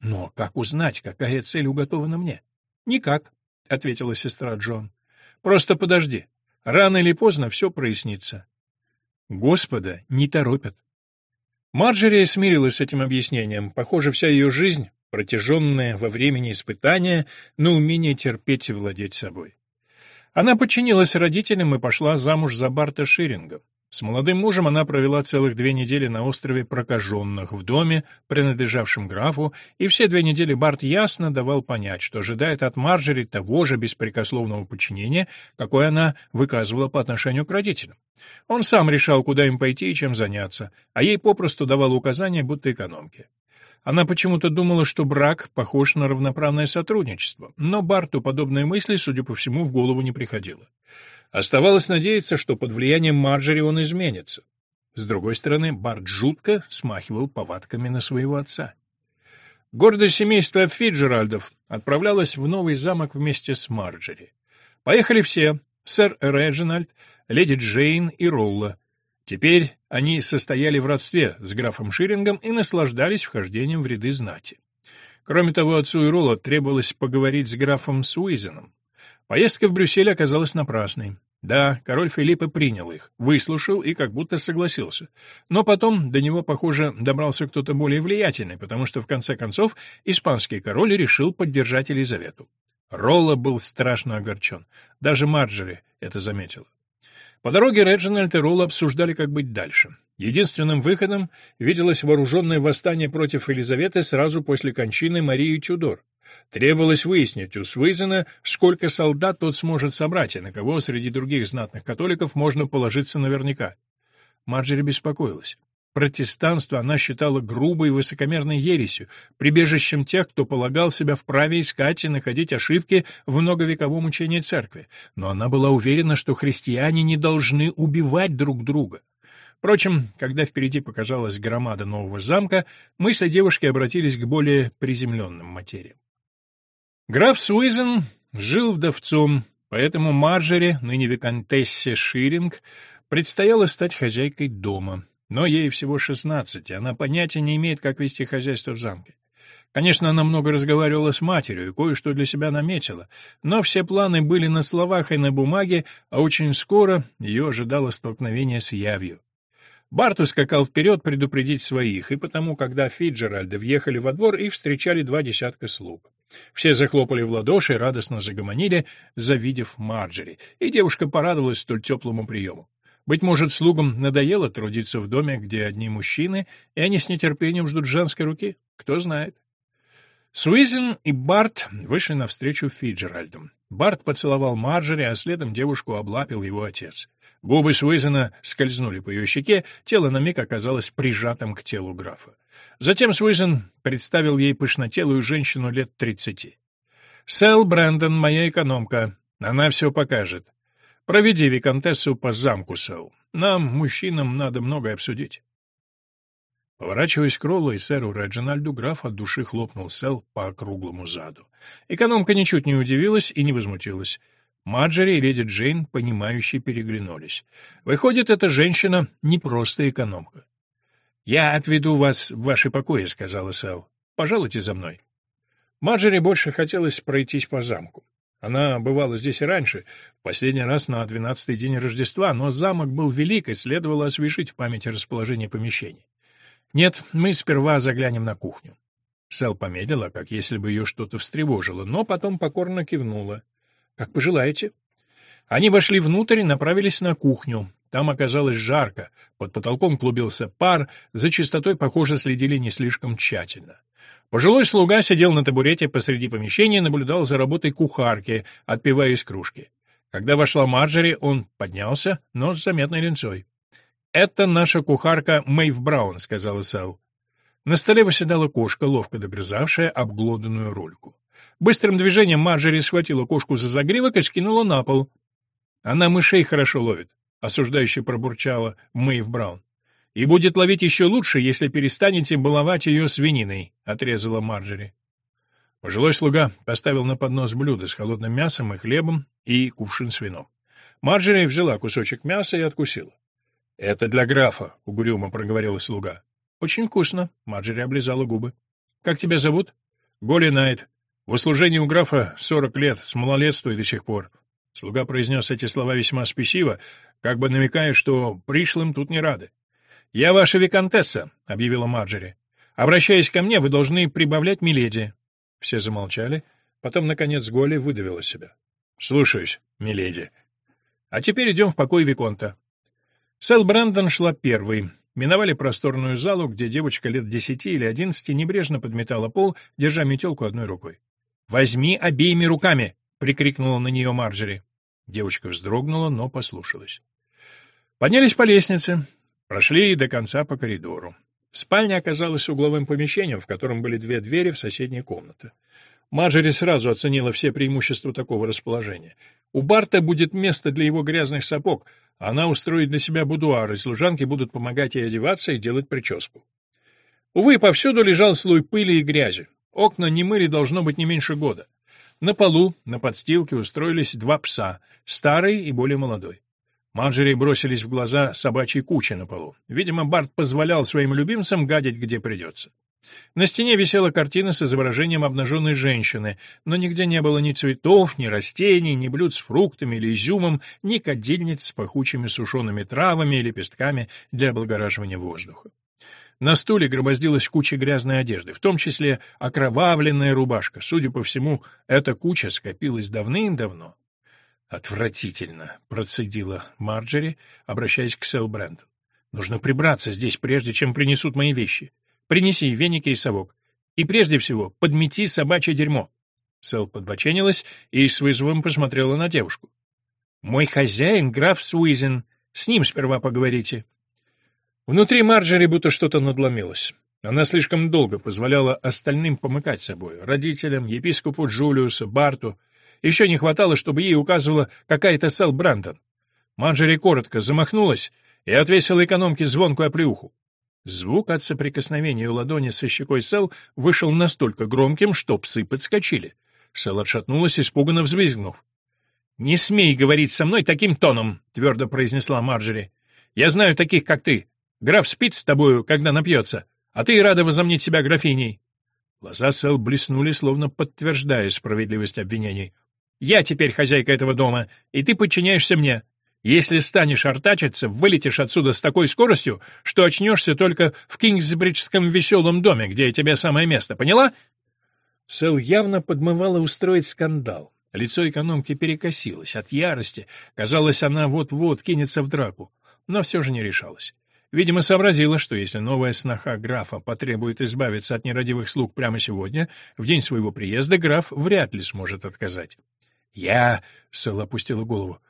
Speaker 1: Но как узнать, какая цель уготована мне?» «Никак», — ответила сестра Джон. «Просто подожди. Рано или поздно все прояснится». Господа не торопят. Марджери смирилась с этим объяснением. Похоже, вся ее жизнь протяженное во времени испытание на умение терпеть и владеть собой. Она подчинилась родителям и пошла замуж за Барта Ширинга. С молодым мужем она провела целых две недели на острове Прокаженных, в доме, принадлежавшем графу, и все две недели Барт ясно давал понять, что ожидает от Марджери того же беспрекословного подчинения, какое она выказывала по отношению к родителям. Он сам решал, куда им пойти и чем заняться, а ей попросту давал указания, будто экономке. Она почему-то думала, что брак похож на равноправное сотрудничество, но Барту подобные мысли, судя по всему, в голову не приходило. Оставалось надеяться, что под влиянием Марджери он изменится. С другой стороны, Барт жутко смахивал повадками на своего отца. Гордое семейство Фиджеральдов отправлялось в новый замок вместе с Марджери. Поехали все — сэр Реджинальд, леди Джейн и Ролла, Теперь они состояли в родстве с графом Ширингом и наслаждались вхождением в ряды знати. Кроме того, отцу и Ролло требовалось поговорить с графом Суизеном. Поездка в Брюссель оказалась напрасной. Да, король Филиппа принял их, выслушал и как будто согласился. Но потом до него, похоже, добрался кто-то более влиятельный, потому что, в конце концов, испанский король решил поддержать Елизавету. Ролло был страшно огорчен. Даже Марджери это заметила. По дороге Реджинальд и Ролл обсуждали, как быть дальше. Единственным выходом виделось вооруженное восстание против Елизаветы сразу после кончины Марии Чудор. Требовалось выяснить у Суизена, сколько солдат тот сможет собрать, и на кого среди других знатных католиков можно положиться наверняка. Марджери беспокоилась. Протестанство она считала грубой и высокомерной ересью, прибежищем тех, кто полагал себя вправе искать и находить ошибки в многовековом учении церкви. Но она была уверена, что христиане не должны убивать друг друга. Впрочем, когда впереди показалась громада нового замка, мысли девушки обратились к более приземленным материям. Граф Суизен жил вдовцом, поэтому Марджери, ныне виконтессе Ширинг, предстояло стать хозяйкой дома — но ей всего шестнадцать, и она понятия не имеет, как вести хозяйство в замке. Конечно, она много разговаривала с матерью и кое-что для себя наметила, но все планы были на словах и на бумаге, а очень скоро ее ожидало столкновение с явью. Барт скакал вперед предупредить своих, и потому, когда Фиджеральды въехали во двор, их встречали два десятка слуг. Все захлопали в ладоши и радостно загомонили, завидев Марджери, и девушка порадовалась столь теплому приему. Быть может, слугам надоело трудиться в доме, где одни мужчины, и они с нетерпением ждут женской руки? Кто знает. Суизен и Барт вышли навстречу Фиджеральду. Барт поцеловал Марджери, а следом девушку облапил его отец. Губы Суизена скользнули по ее щеке, тело на миг оказалось прижатым к телу графа. Затем Суизен представил ей пышнотелую женщину лет тридцати. «Сэл Брэндон, моя экономка. Она все покажет. Проведи виконтессу по замку, Сэл. Нам, мужчинам, надо многое обсудить. Поворачиваясь к Роллу и сэру Реджинальду, граф от души хлопнул Сэл по округлому заду. Экономка ничуть не удивилась и не возмутилась. Марджери и леди Джейн, понимающе переглянулись. Выходит, эта женщина не просто экономка. «Я отведу вас в ваши покои», — сказала Сэл. «Пожалуйте за мной». Марджери больше хотелось пройтись по замку. Она бывала здесь и раньше, последний раз на двенадцатый день Рождества, но замок был велик, и следовало освежить в памяти расположение помещений. «Нет, мы сперва заглянем на кухню». Сэл помедлила, как если бы ее что-то встревожило, но потом покорно кивнула. «Как пожелаете». Они вошли внутрь и направились на кухню. Там оказалось жарко, под потолком клубился пар, за чистотой, похоже, следили не слишком тщательно. Пожилой слуга сидел на табурете посреди помещения и наблюдал за работой кухарки, отпивая из кружки. Когда вошла Марджери, он поднялся, но с заметной линцой. «Это наша кухарка Мэйв Браун», — сказала Сэл. На столе восседала кошка, ловко догрызавшая обглоданную рульку. Быстрым движением Марджери схватила кошку за загривок и скинула на пол. «Она мышей хорошо ловит», — осуждающе пробурчала Мэйв Браун. «И будет ловить еще лучше, если перестанете баловать ее свининой», — отрезала Марджери. Пожилой слуга поставил на поднос блюдо с холодным мясом и хлебом и кувшин с вином. Марджери взяла кусочек мяса и откусила. «Это для графа», — угрюмо проговорила слуга. «Очень вкусно», — Марджери облизала губы. «Как тебя зовут?» «Голли Найт. В услужении у графа сорок лет, с малолетства и до сих пор». Слуга произнес эти слова весьма спесиво, как бы намекая, что пришлым тут не рады. «Я ваша виконтесса», — объявила Марджери. «Обращаясь ко мне, вы должны прибавлять миледи». Все замолчали. Потом, наконец, Голли выдавила себя. «Слушаюсь, миледи. А теперь идем в покой Виконта. Сэл Брэндон шла первой. Миновали просторную залу, где девочка лет десяти или одиннадцати небрежно подметала пол, держа метелку одной рукой. «Возьми обеими руками!» — прикрикнула на нее Марджери. Девочка вздрогнула, но послушалась. Поднялись по лестнице, прошли до конца по коридору. Спальня оказалась угловым помещением, в котором были две двери в соседние комнаты. Марджери сразу оценила все преимущества такого расположения. У Барта будет место для его грязных сапог — она устроит для себя будуар, и служанки будут помогать ей одеваться и делать прическу. Увы, повсюду лежал слой пыли и грязи. Окна не мыли должно быть не меньше года. На полу, на подстилке устроились два пса, старый и более молодой. Марджери бросились в глаза собачьи кучи на полу. Видимо, Барт позволял своим любимцам гадить, где придется. На стене висела картина с изображением обнаженной женщины, но нигде не было ни цветов, ни растений, ни блюд с фруктами или изюмом, ни кадильниц с пахучими сушеными травами и лепестками для облагораживания воздуха. На стуле громоздилась куча грязной одежды, в том числе окровавленная рубашка. Судя по всему, эта куча скопилась давным-давно. «Отвратительно», — процедила Марджери, обращаясь к Сэл Брэндон. «Нужно прибраться здесь, прежде чем принесут мои вещи. Принеси веники и совок. И прежде всего, подмети собачье дерьмо». Сэл подбоченилась и с вызовом посмотрела на девушку. «Мой хозяин, граф Суизен. С ним сперва поговорите». Внутри Марджери будто что-то надломилось. Она слишком долго позволяла остальным помыкать собой, родителям, епископу Джулиусу, Барту. Еще не хватало, чтобы ей указывала какая-то Сэл Брантон. Марджери коротко замахнулась и отвесила экономке звонкую оплеуху. Звук от соприкосновения ладони со щекой Сэл вышел настолько громким, что псы подскочили. Сэл отшатнулась, испуганно взвизгнув. «Не смей говорить со мной таким тоном», — твердо произнесла Марджери. «Я знаю таких, как ты. Граф спит с тобою, когда напьется, а ты и рада возомнить себя графиней». Глаза Сэл блеснули, словно подтверждая справедливость обвинений. «Я теперь хозяйка этого дома, и ты подчиняешься мне. Если станешь артачиться, вылетишь отсюда с такой скоростью, что очнешься только в Кингсбриджском веселом доме, где тебе самое место, поняла?» Сэл явно подмывала устроить скандал. Лицо экономки перекосилось от ярости. Казалось, она вот-вот кинется в драку, но все же не решалась. Видимо, сообразила, что если новая сноха графа потребует избавиться от нерадивых слуг прямо сегодня, в день своего приезда граф вряд ли сможет отказать. «Я...» — Сэл опустила голову.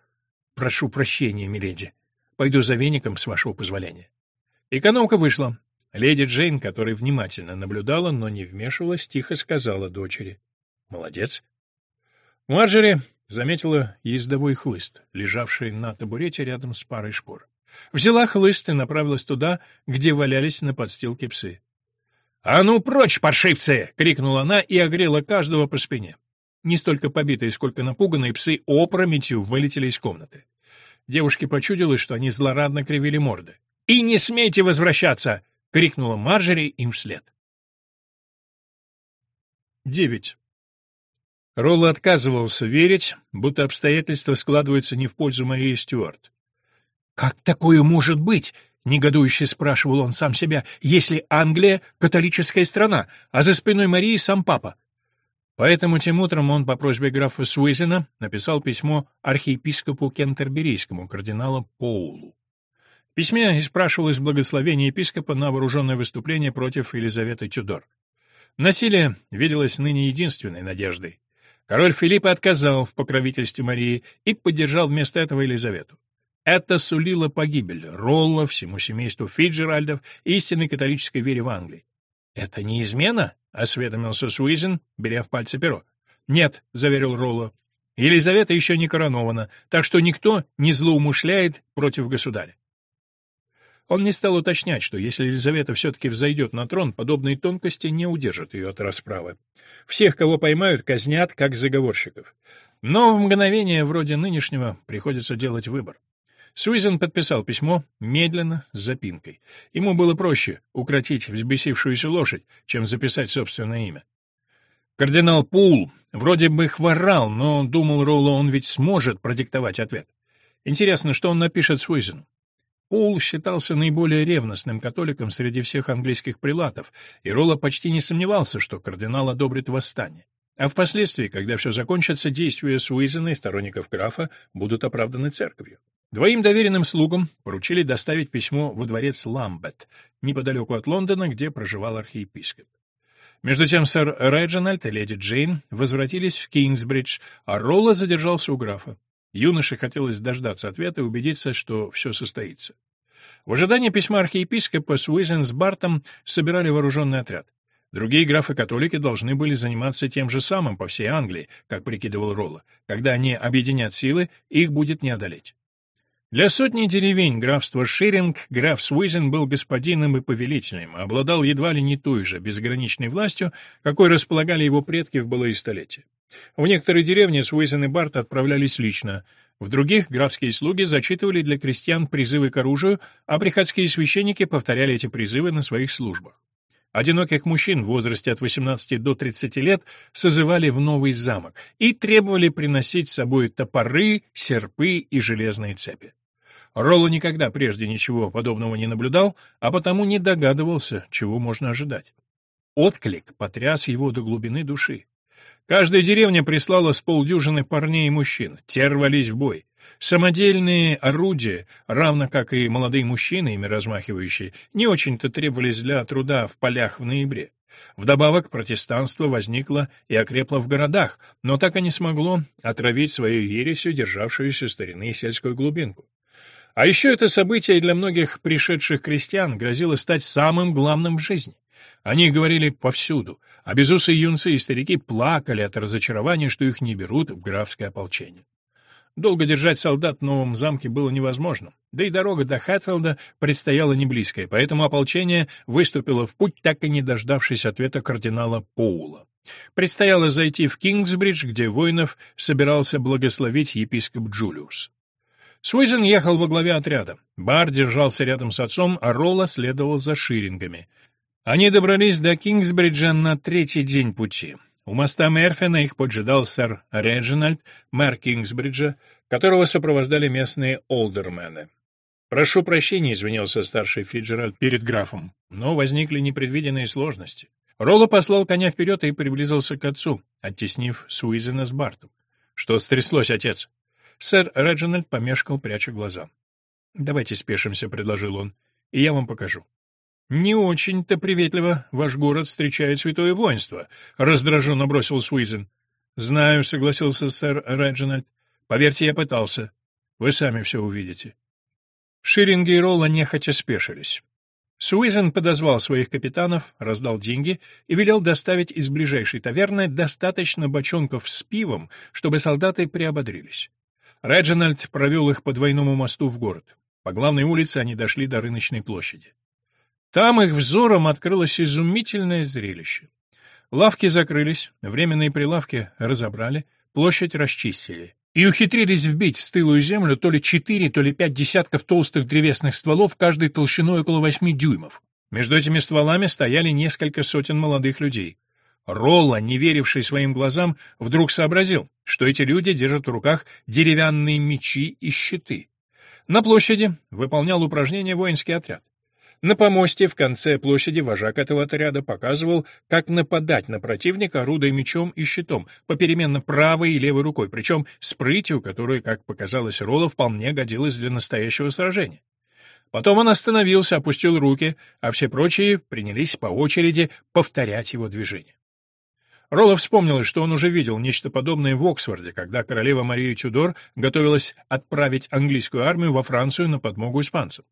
Speaker 1: «Прошу прощения, миледи. Пойду за веником, с вашего позволения». Экономка вышла. Леди Джейн, которая внимательно наблюдала, но не вмешивалась, тихо сказала дочери. «Молодец». Марджери заметила ездовой хлыст, лежавший на табурете рядом с парой шпор. взяла хлыст и направилась туда, где валялись на подстилке псы. «А ну прочь, паршивцы!» — крикнула она и огрела каждого по спине. Не столько побитые, сколько напуганные псы опрометью вылетели из комнаты. Девушке почудилось, что они злорадно кривили морды. «И не смейте возвращаться!» — крикнула Марджери им вслед. 9. Ролло отказывался верить, будто обстоятельства складываются не в пользу Марии Стюарт. «Как такое может быть?» — негодующе спрашивал он сам себя, «если Англия — католическая страна, а за спиной Марии сам папа?» Поэтому тем утром он по просьбе графа Суизена написал письмо архиепископу Кентерберийскому, кардиналу Поулу. В письме спрашивалось благословение епископа на вооруженное выступление против Елизаветы Тюдор. Насилие виделось ныне единственной надеждой. Король Филипп отказал в покровительстве Марии и поддержал вместо этого Елизавету. Это сулило погибель Ролла, всему семейству Фиджеральдов и истинной католической вере в Англии. «Это не измена?» — осведомился Суизен, беря в пальцы перо. «Нет», — заверил Ролло. «Елизавета еще не коронована, так что никто не злоумышляет против государя». Он не стал уточнять, что если Елизавета все-таки взойдет на трон, подобные тонкости не удержат ее от расправы. Всех, кого поймают, казнят, как заговорщиков. Но в мгновение вроде нынешнего приходится делать выбор. Суизен подписал письмо, медленно, с запинкой. Ему было проще укротить взбесившуюся лошадь, чем записать собственное имя. Кардинал Пул вроде бы хворал, но, думал Ролло, он ведь сможет продиктовать ответ. Интересно, что он напишет Суизену. Пул считался наиболее ревностным католиком среди всех английских прилатов, и Ролло почти не сомневался, что кардинал одобрит восстание. А впоследствии, когда все закончится, действия Суизена и сторонников графа будут оправданы церковью. Двоим доверенным слугам поручили доставить письмо во дворец Ламбет, неподалеку от Лондона, где проживал архиепископ. Между тем сэр Реджинальд и леди Джейн возвратились в Кингсбридж, а Ролла задержался у графа. Юноше хотелось дождаться ответа и убедиться, что все состоится. В ожидании письма архиепископа Суизен с Бартом собирали вооруженный отряд. Другие графы-католики должны были заниматься тем же самым по всей Англии, как прикидывал Ролла. Когда они объединят силы, их будет не одолеть. Для сотни деревень графства Ширинг граф Суизен был господином и повелителем, обладал едва ли не той же безграничной властью, какой располагали его предки в былые столетия. В некоторые деревни Суизен и Барт отправлялись лично, в других графские слуги зачитывали для крестьян призывы к оружию, а приходские священники повторяли эти призывы на своих службах. Одиноких мужчин в возрасте от 18 до 30 лет созывали в новый замок и требовали приносить с собой топоры, серпы и железные цепи. Ролло никогда прежде ничего подобного не наблюдал, а потому не догадывался, чего можно ожидать. Отклик потряс его до глубины души. Каждая деревня прислала с полдюжины парней и мужчин, те рвались в бой. Самодельные орудия, равно как и молодые мужчины, ими размахивающие, не очень-то требовались для труда в полях в ноябре. Вдобавок протестанство возникло и окрепло в городах, но так и не смогло отравить свою ересью державшуюся старины сельскую глубинку. А еще это событие для многих пришедших крестьян грозило стать самым главным в жизни. Они говорили повсюду, а безусые юнцы и старики плакали от разочарования, что их не берут в графское ополчение. Долго держать солдат в новом замке было невозможно, да и дорога до Хэтфилда предстояла не близкая, поэтому ополчение выступило в путь, так и не дождавшись ответа кардинала Поула. Предстояло зайти в Кингсбридж, где воинов собирался благословить епископ Джулиус. Суизен ехал во главе отряда. Бар держался рядом с отцом, а Ролла следовал за ширингами. Они добрались до Кингсбриджа на третий день пути. У моста Мерфина их поджидал сэр Реджинальд, мэр Кингсбриджа, которого сопровождали местные олдермены. «Прошу прощения», — извинился старший Фиджеральд перед графом, но возникли непредвиденные сложности. Ролло послал коня вперед и приблизился к отцу, оттеснив Суизена с Бартом. «Что стряслось, отец?» Сэр Реджинальд помешкал, пряча глаза. «Давайте спешимся», — предложил он, — «и я вам покажу». «Не очень-то приветливо ваш город встречает святое воинство», — раздраженно бросил Суизен. «Знаю», — согласился сэр Реджинальд. «Поверьте, я пытался. Вы сами все увидите». Ширинги и Ролла нехотя спешились. Суизен подозвал своих капитанов, раздал деньги и велел доставить из ближайшей таверны достаточно бочонков с пивом, чтобы солдаты приободрились. Реджинальд провел их по двойному мосту в город. По главной улице они дошли до рыночной площади. Там их взором открылось изумительное зрелище. Лавки закрылись, временные прилавки разобрали, площадь расчистили. И ухитрились вбить в стылую землю то ли четыре, то ли пять десятков толстых древесных стволов, каждой толщиной около восьми дюймов. Между этими стволами стояли несколько сотен молодых людей. Ролла, не веривший своим глазам, вдруг сообразил, что эти люди держат в руках деревянные мечи и щиты. На площади выполнял упражнение воинский отряд. На помосте в конце площади вожак этого отряда показывал, как нападать на противника, орудуя мечом и щитом, попеременно правой и левой рукой, причем с прытью, которая, как показалось Ролла, вполне годилась для настоящего сражения. Потом он остановился, опустил руки, а все прочие принялись по очереди повторять его движение. Ролло вспомнил, что он уже видел нечто подобное в Оксфорде, когда королева Мария Чудор готовилась отправить английскую армию во Францию на подмогу испанцам.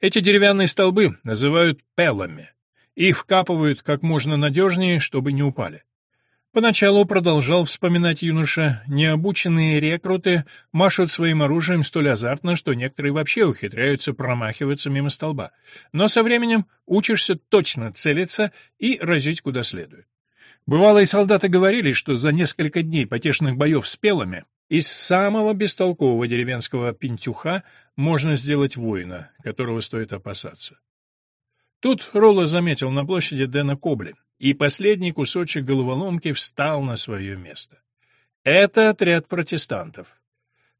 Speaker 1: Эти деревянные столбы называют пеллами. Их вкапывают как можно надежнее, чтобы не упали. Поначалу продолжал вспоминать юноша, необученные рекруты машут своим оружием столь азартно, что некоторые вообще ухитряются промахиваться мимо столба. Но со временем учишься точно целиться и разить куда следует. Бывалые солдаты говорили, что за несколько дней потешных боев с пелами из самого бестолкового деревенского пентюха можно сделать воина, которого стоит опасаться. Тут Ролла заметил на площади Дэна Кобли, и последний кусочек головоломки встал на свое место. Это отряд протестантов.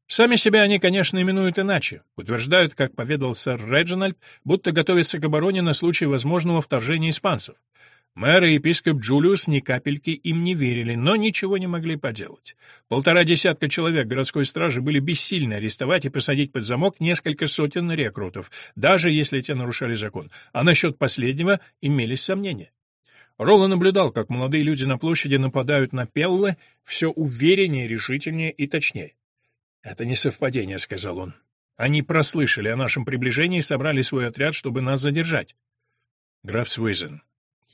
Speaker 1: Сами себя они, конечно, именуют иначе. Утверждают, как поведал сэр Реджинальд, будто готовятся к обороне на случай возможного вторжения испанцев. Мэр и епископ Джулиус ни капельки им не верили, но ничего не могли поделать. Полтора десятка человек городской стражи были бессильны арестовать и посадить под замок несколько сотен рекрутов, даже если те нарушали закон, а насчет последнего имелись сомнения. Ролло наблюдал, как молодые люди на площади нападают на Пеллы все увереннее, решительнее и точнее. «Это не совпадение», — сказал он. «Они прослышали о нашем приближении и собрали свой отряд, чтобы нас задержать». «Граф Свейзен,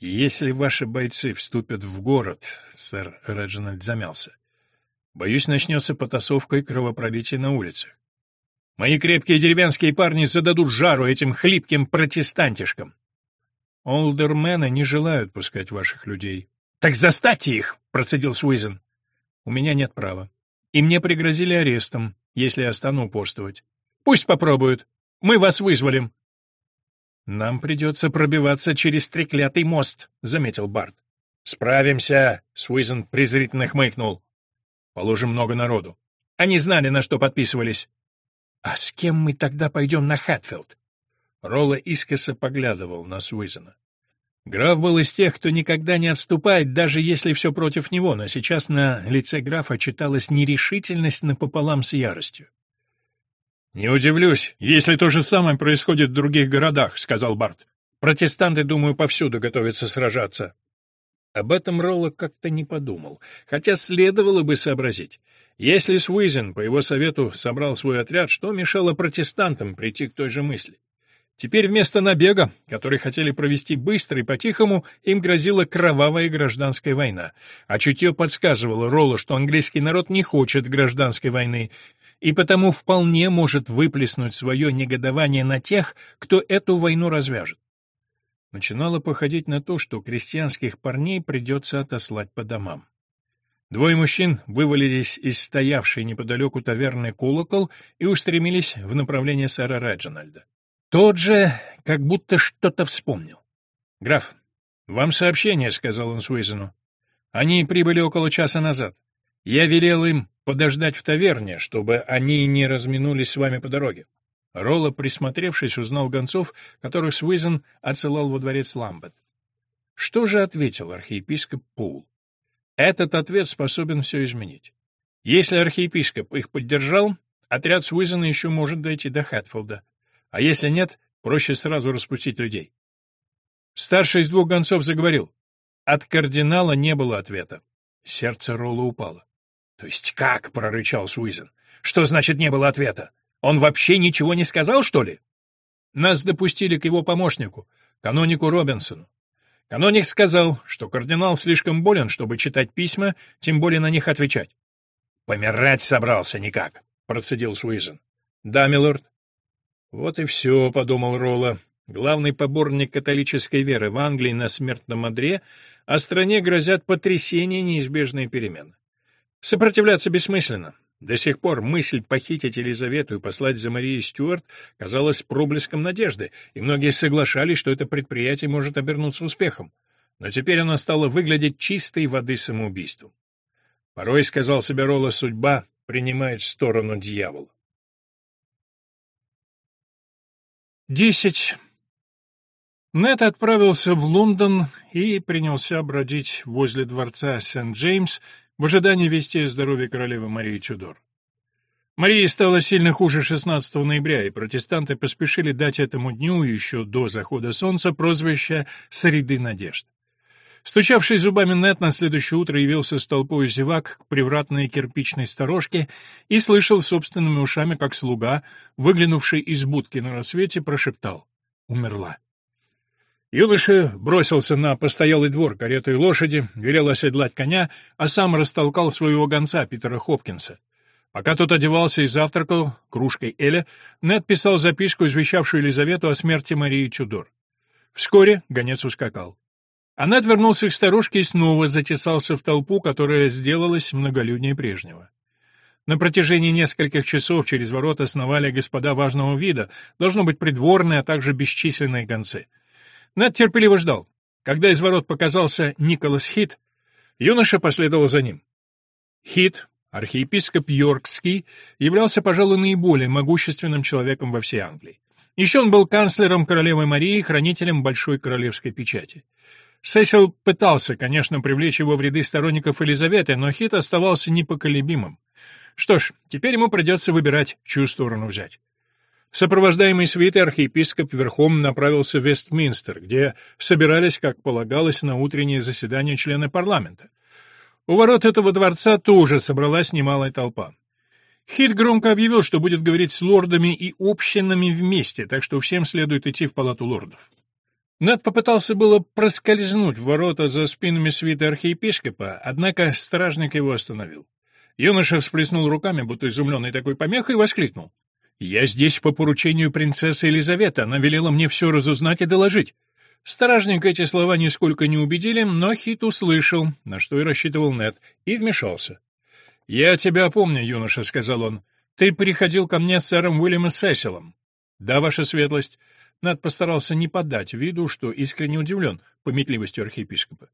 Speaker 1: «Если ваши бойцы вступят в город», — сэр Реджинальд замялся, — «боюсь, начнется потасовка и кровопролитие на улицах. Мои крепкие деревенские парни зададут жару этим хлипким протестантишкам. Олдермены не желают пускать ваших людей. Так заставьте их, процедил Суизен. У меня нет права. И мне пригрозили арестом, если я стану упорствовать. Пусть попробуют. Мы вас вызволим. «Нам придется пробиваться через треклятый мост», — заметил Барт. «Справимся», — Суизен презрительно хмыкнул. «Положим много народу. Они знали, на что подписывались». «А с кем мы тогда пойдем на Хэтфилд?» Ролла искоса поглядывал на Суизена. Граф был из тех, кто никогда не отступает, даже если все против него, но сейчас на лице графа читалась нерешительность напополам с яростью. «Не удивлюсь, если то же самое происходит в других городах», — сказал Барт. «Протестанты, думаю, повсюду готовятся сражаться». Об этом Ролло как-то не подумал, хотя следовало бы сообразить. Если Суизен, по его совету, собрал свой отряд, что мешало протестантам прийти к той же мысли? Теперь вместо набега, который хотели провести быстро и по-тихому, им грозила кровавая гражданская война. А чутье подсказывало Ролло, что английский народ не хочет гражданской войны, и потому вполне может выплеснуть свое негодование на тех, кто эту войну развяжет. Начинало походить на то, что крестьянских парней придется отослать по домам. Двое мужчин вывалились из стоявшей неподалеку таверны колокол и устремились в направлении сэра Реджинальда. Тот же как будто что-то вспомнил. «Граф, вам сообщение», — сказал он Суизену. «Они прибыли около часа назад. Я велел им подождать в таверне, чтобы они не разминулись с вами по дороге. Ролло, присмотревшись, узнал гонцов, которых Суизен отсылал во дворец Ламбет. Что же ответил архиепископ Пул? Этот ответ способен все изменить. Если архиепископ их поддержал, отряд Суизена еще может дойти до Хэтфилда. А если нет, проще сразу распустить людей. Старший из двух гонцов заговорил. От кардинала не было ответа. Сердце Ролла упало. «То есть как?» — прорычал Суизен. «Что значит не было ответа? Он вообще ничего не сказал, что ли?» Нас допустили к его помощнику, канонику Робинсону. Каноник сказал, что кардинал слишком болен, чтобы читать письма, тем более на них отвечать. «Помирать собрался никак», — процедил Суизен. «Да, милорд». Вот и все, — подумал Ролла. Главный поборник католической веры в Англии на смертном одре, а стране грозят потрясения неизбежные перемены. Сопротивляться бессмысленно. До сих пор мысль похитить Елизавету и послать за Марией Стюарт казалась проблеском надежды, и многие соглашались, что это предприятие может обернуться успехом. Но теперь оно стало выглядеть чистой воды самоубийством. Порой, сказал себе Ролла, судьба принимает сторону дьявола. Десять. Нет отправился в Лондон и принялся бродить возле дворца Сент-Джеймс в ожидании вести о здоровье королевы Марии Чудор. Марии стало сильно хуже 16 ноября, и протестанты поспешили дать этому дню, еще до захода солнца, прозвище «Среды надежд». Стучавший зубами Нет на следующее утро явился с толпой зевак к привратной кирпичной сторожке и слышал собственными ушами, как слуга, выглянувший из будки на рассвете, прошептал «Умерла». Юноша бросился на постоялый двор карету и лошади, велел оседлать коня, а сам растолкал своего гонца Питера Хопкинса. Пока тот одевался и завтракал кружкой Эля, Нед писал записку, извещавшую Елизавету о смерти Марии Чудор. Вскоре гонец ускакал. А Нед вернулся к старушке и снова затесался в толпу, которая сделалась многолюднее прежнего. На протяжении нескольких часов через ворота сновали господа важного вида, должно быть придворные, а также бесчисленные гонцы — над терпеливо ждал. Когда из ворот показался Николас Хит, юноша последовал за ним. Хит, архиепископ Йоркский, являлся, пожалуй, наиболее могущественным человеком во всей Англии. Еще он был канцлером королевы Марии, хранителем большой королевской печати. Сесил пытался, конечно, привлечь его в ряды сторонников Елизаветы, но Хит оставался непоколебимым. Что ж, теперь ему придется выбирать, чью сторону взять. Сопровождаемый свитой архиепископ верхом направился в Вестминстер, где собирались, как полагалось, на утреннее заседание члены парламента. У ворот этого дворца тоже собралась немалая толпа. Хит громко объявил, что будет говорить с лордами и общинами вместе, так что всем следует идти в палату лордов. Нед попытался было проскользнуть в ворота за спинами свиты архиепископа, однако стражник его остановил. Юноша всплеснул руками, будто изумленный такой помехой, и воскликнул. «Я здесь по поручению принцессы Елизаветы. Она велела мне все разузнать и доложить». Стражник эти слова нисколько не убедили, но Хит услышал, на что и рассчитывал Нед, и вмешался. «Я тебя помню, юноша», — сказал он. «Ты приходил ко мне с сэром Уильямом Сесилом». «Да, ваша светлость». Нед постарался не подать виду, что искренне удивлен пометливостью архиепископа.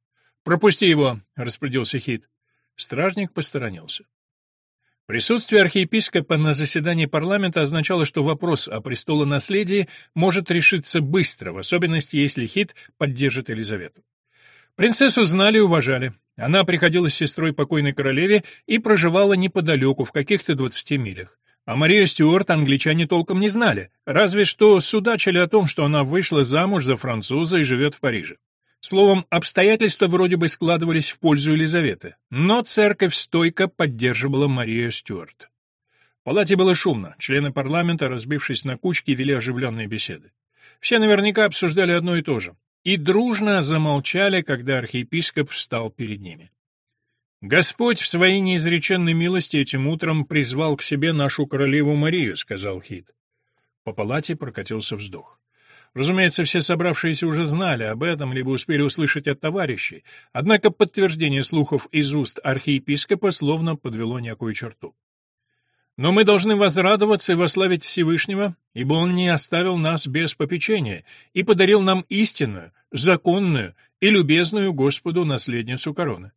Speaker 1: «Пропусти его», — распорядился Хит. Стражник посторонился. Присутствие архиепископа на заседании парламента означало, что вопрос о престолонаследии может решиться быстро, в особенности если Хит поддержит Елизавету. Принцессу знали и уважали. Она приходила с сестрой покойной королеве и проживала неподалеку, в каких-то двадцати милях. А Марию Стюарт англичане толком не знали, разве что судачили о том, что она вышла замуж за француза и живет в Париже. Словом, обстоятельства вроде бы складывались в пользу Елизаветы, но церковь стойко поддерживала Марию Стюарт. В палате было шумно, члены парламента, разбившись на кучки, вели оживленные беседы. Все наверняка обсуждали одно и то же, и дружно замолчали, когда архиепископ встал перед ними. «Господь в своей неизреченной милости этим утром призвал к себе нашу королеву Марию», — сказал Хит. По палате прокатился вздох. Разумеется, все собравшиеся уже знали об этом, либо успели услышать от товарищей, однако подтверждение слухов из уст архиепископа словно подвело некую черту. Но мы должны возрадоваться и вославить Всевышнего, ибо Он не оставил нас без попечения и подарил нам истинную, законную и любезную Господу наследницу короны.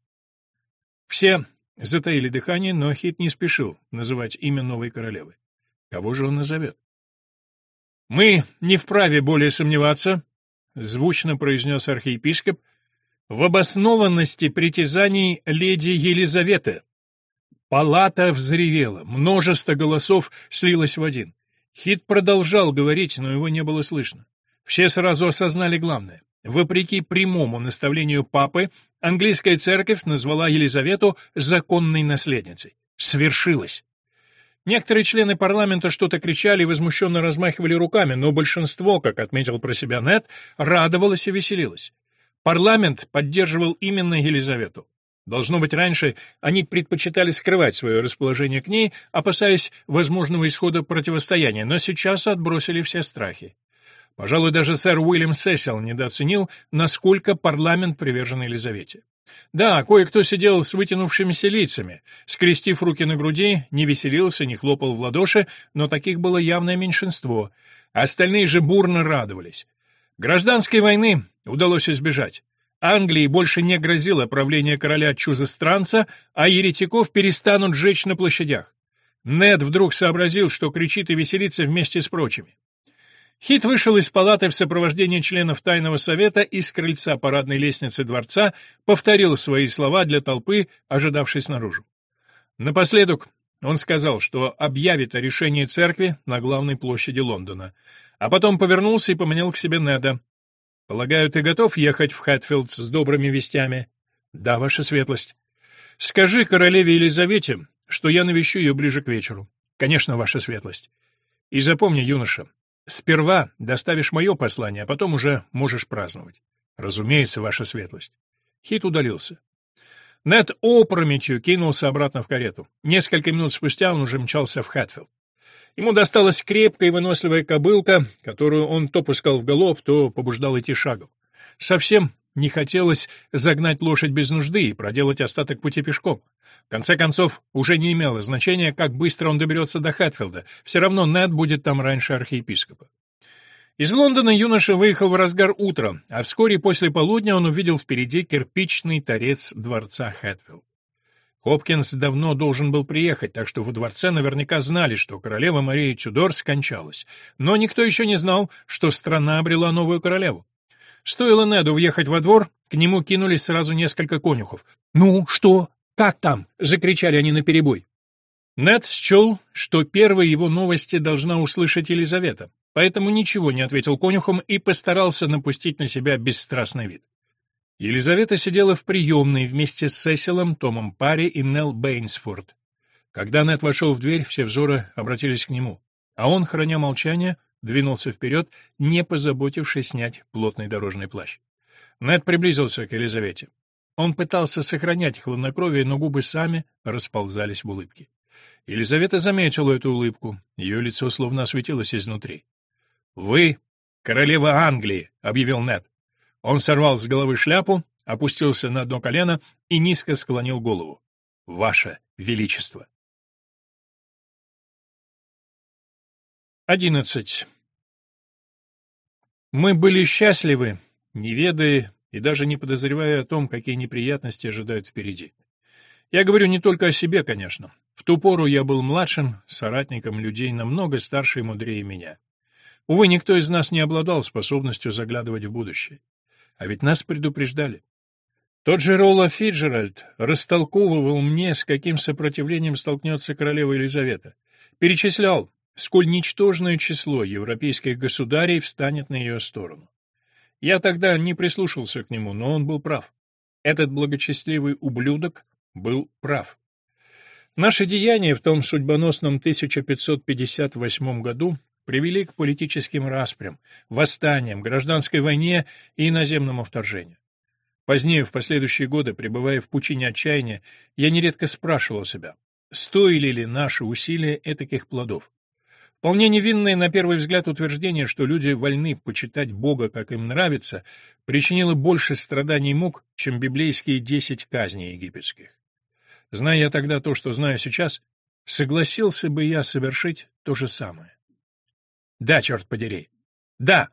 Speaker 1: Все затаили дыхание, но Хит не спешил называть имя новой королевы. Кого же он назовет? «Мы не вправе более сомневаться», — звучно произнес архиепископ, «в обоснованности притязаний леди Елизаветы». Палата взревела, множество голосов слилось в один. Хит продолжал говорить, но его не было слышно. Все сразу осознали главное. Вопреки прямому наставлению папы, английская церковь назвала Елизавету законной наследницей. Свершилось. Некоторые члены парламента что-то кричали и возмущенно размахивали руками, но большинство, как отметил про себя Нет, радовалось и веселилось. Парламент поддерживал именно Елизавету. Должно быть, раньше они предпочитали скрывать свое расположение к ней, опасаясь возможного исхода противостояния, но сейчас отбросили все страхи. Пожалуй, даже сэр Уильям Сесил недооценил, насколько парламент привержен Елизавете. Да, кое-кто сидел с вытянувшимися лицами, скрестив руки на груди, не веселился, не хлопал в ладоши, но таких было явное меньшинство. Остальные же бурно радовались. Гражданской войны удалось избежать. Англии больше не грозило правление короля-чужестранца, а еретиков перестанут жечь на площадях. Нед вдруг сообразил, что кричит и веселится вместе с прочими. Хит вышел из палаты в сопровождении членов тайного совета и с крыльца парадной лестницы дворца повторил свои слова для толпы, ожидавшей снаружи. Напоследок он сказал, что объявит о решении церкви на главной площади Лондона, а потом повернулся и поманил к себе Неда. Полагаю, ты готов ехать в Хэтфилд с добрыми вестями? Да, ваша светлость. Скажи королеве Елизавете, что я навещу ее ближе к вечеру. Конечно, ваша светлость. И запомни, юноша, сперва доставишь мое послание, а потом уже можешь праздновать. Разумеется, ваша светлость. Хит удалился. Нед опрометью кинулся обратно в карету. Несколько минут спустя он уже мчался в Хэтфилд. Ему досталась крепкая и выносливая кобылка, которую он то пускал в галоп, то побуждал идти шагом. Совсем не хотелось загнать лошадь без нужды и проделать остаток пути пешком. Конце концов, уже не имело значения, как быстро он доберется до Хэтфилда. Все равно Нед будет там раньше архиепископа. Из Лондона юноша выехал в разгар утра, а вскоре после полудня он увидел впереди кирпичный торец дворца Хэтфилд. Хопкинс давно должен был приехать, так что во дворце наверняка знали, что королева Мария Чудор скончалась. Но никто еще не знал, что страна обрела новую королеву. Стоило Неду въехать во двор, к нему кинулись сразу несколько конюхов. «Ну, что? Как там?» — закричали они наперебой. Нед счел, что первые его новости должна услышать Елизавета, поэтому ничего не ответил конюхам и постарался напустить на себя бесстрастный вид. Елизавета сидела в приемной вместе с Сесилом, Томом Парри и Нелл Бейнсфорд. Когда Нед вошел в дверь, все взоры обратились к нему, а он, храня молчание, двинулся вперед, не позаботившись снять плотный дорожный плащ. Нед приблизился к Елизавете. Он пытался сохранять хладнокровие, но губы сами расползались в улыбке. Елизавета заметила эту улыбку, ее лицо словно осветилось изнутри. «Вы — королева Англии», — объявил Нед. Он сорвал с головы шляпу, опустился на одно колено и низко склонил голову. «Ваше Величество!» Одиннадцать. Мы были счастливы, не ведая и даже не подозревая о том, какие неприятности ожидают впереди. Я говорю не только о себе, конечно. В ту пору я был младшим соратником людей намного старше и мудрее меня. Увы, никто из нас не обладал способностью заглядывать в будущее. А ведь нас предупреждали. Тот же Ролла Фиджеральд растолковывал мне, с каким сопротивлением столкнется королева Елизавета. Перечислял, сколь ничтожное число европейских государей встанет на ее сторону. Я тогда не прислушался к нему, но он был прав. Этот благочестивый ублюдок был прав. Наши деяния в том судьбоносном 1558 году привели к политическим распрям, восстаниям, гражданской войне и иноземному вторжению. Позднее, в последующие годы, пребывая в пучине отчаяния, я нередко спрашивал себя, стоили ли наши усилия этаких плодов. Вполне невинное на первый взгляд утверждение, что люди вольны почитать Бога, как им нравится, причинило больше страданий и мук, чем библейские десять казней египетских. Зная я тогда то, что знаю сейчас, согласился бы я совершить то же самое. Да, черт подери. Да,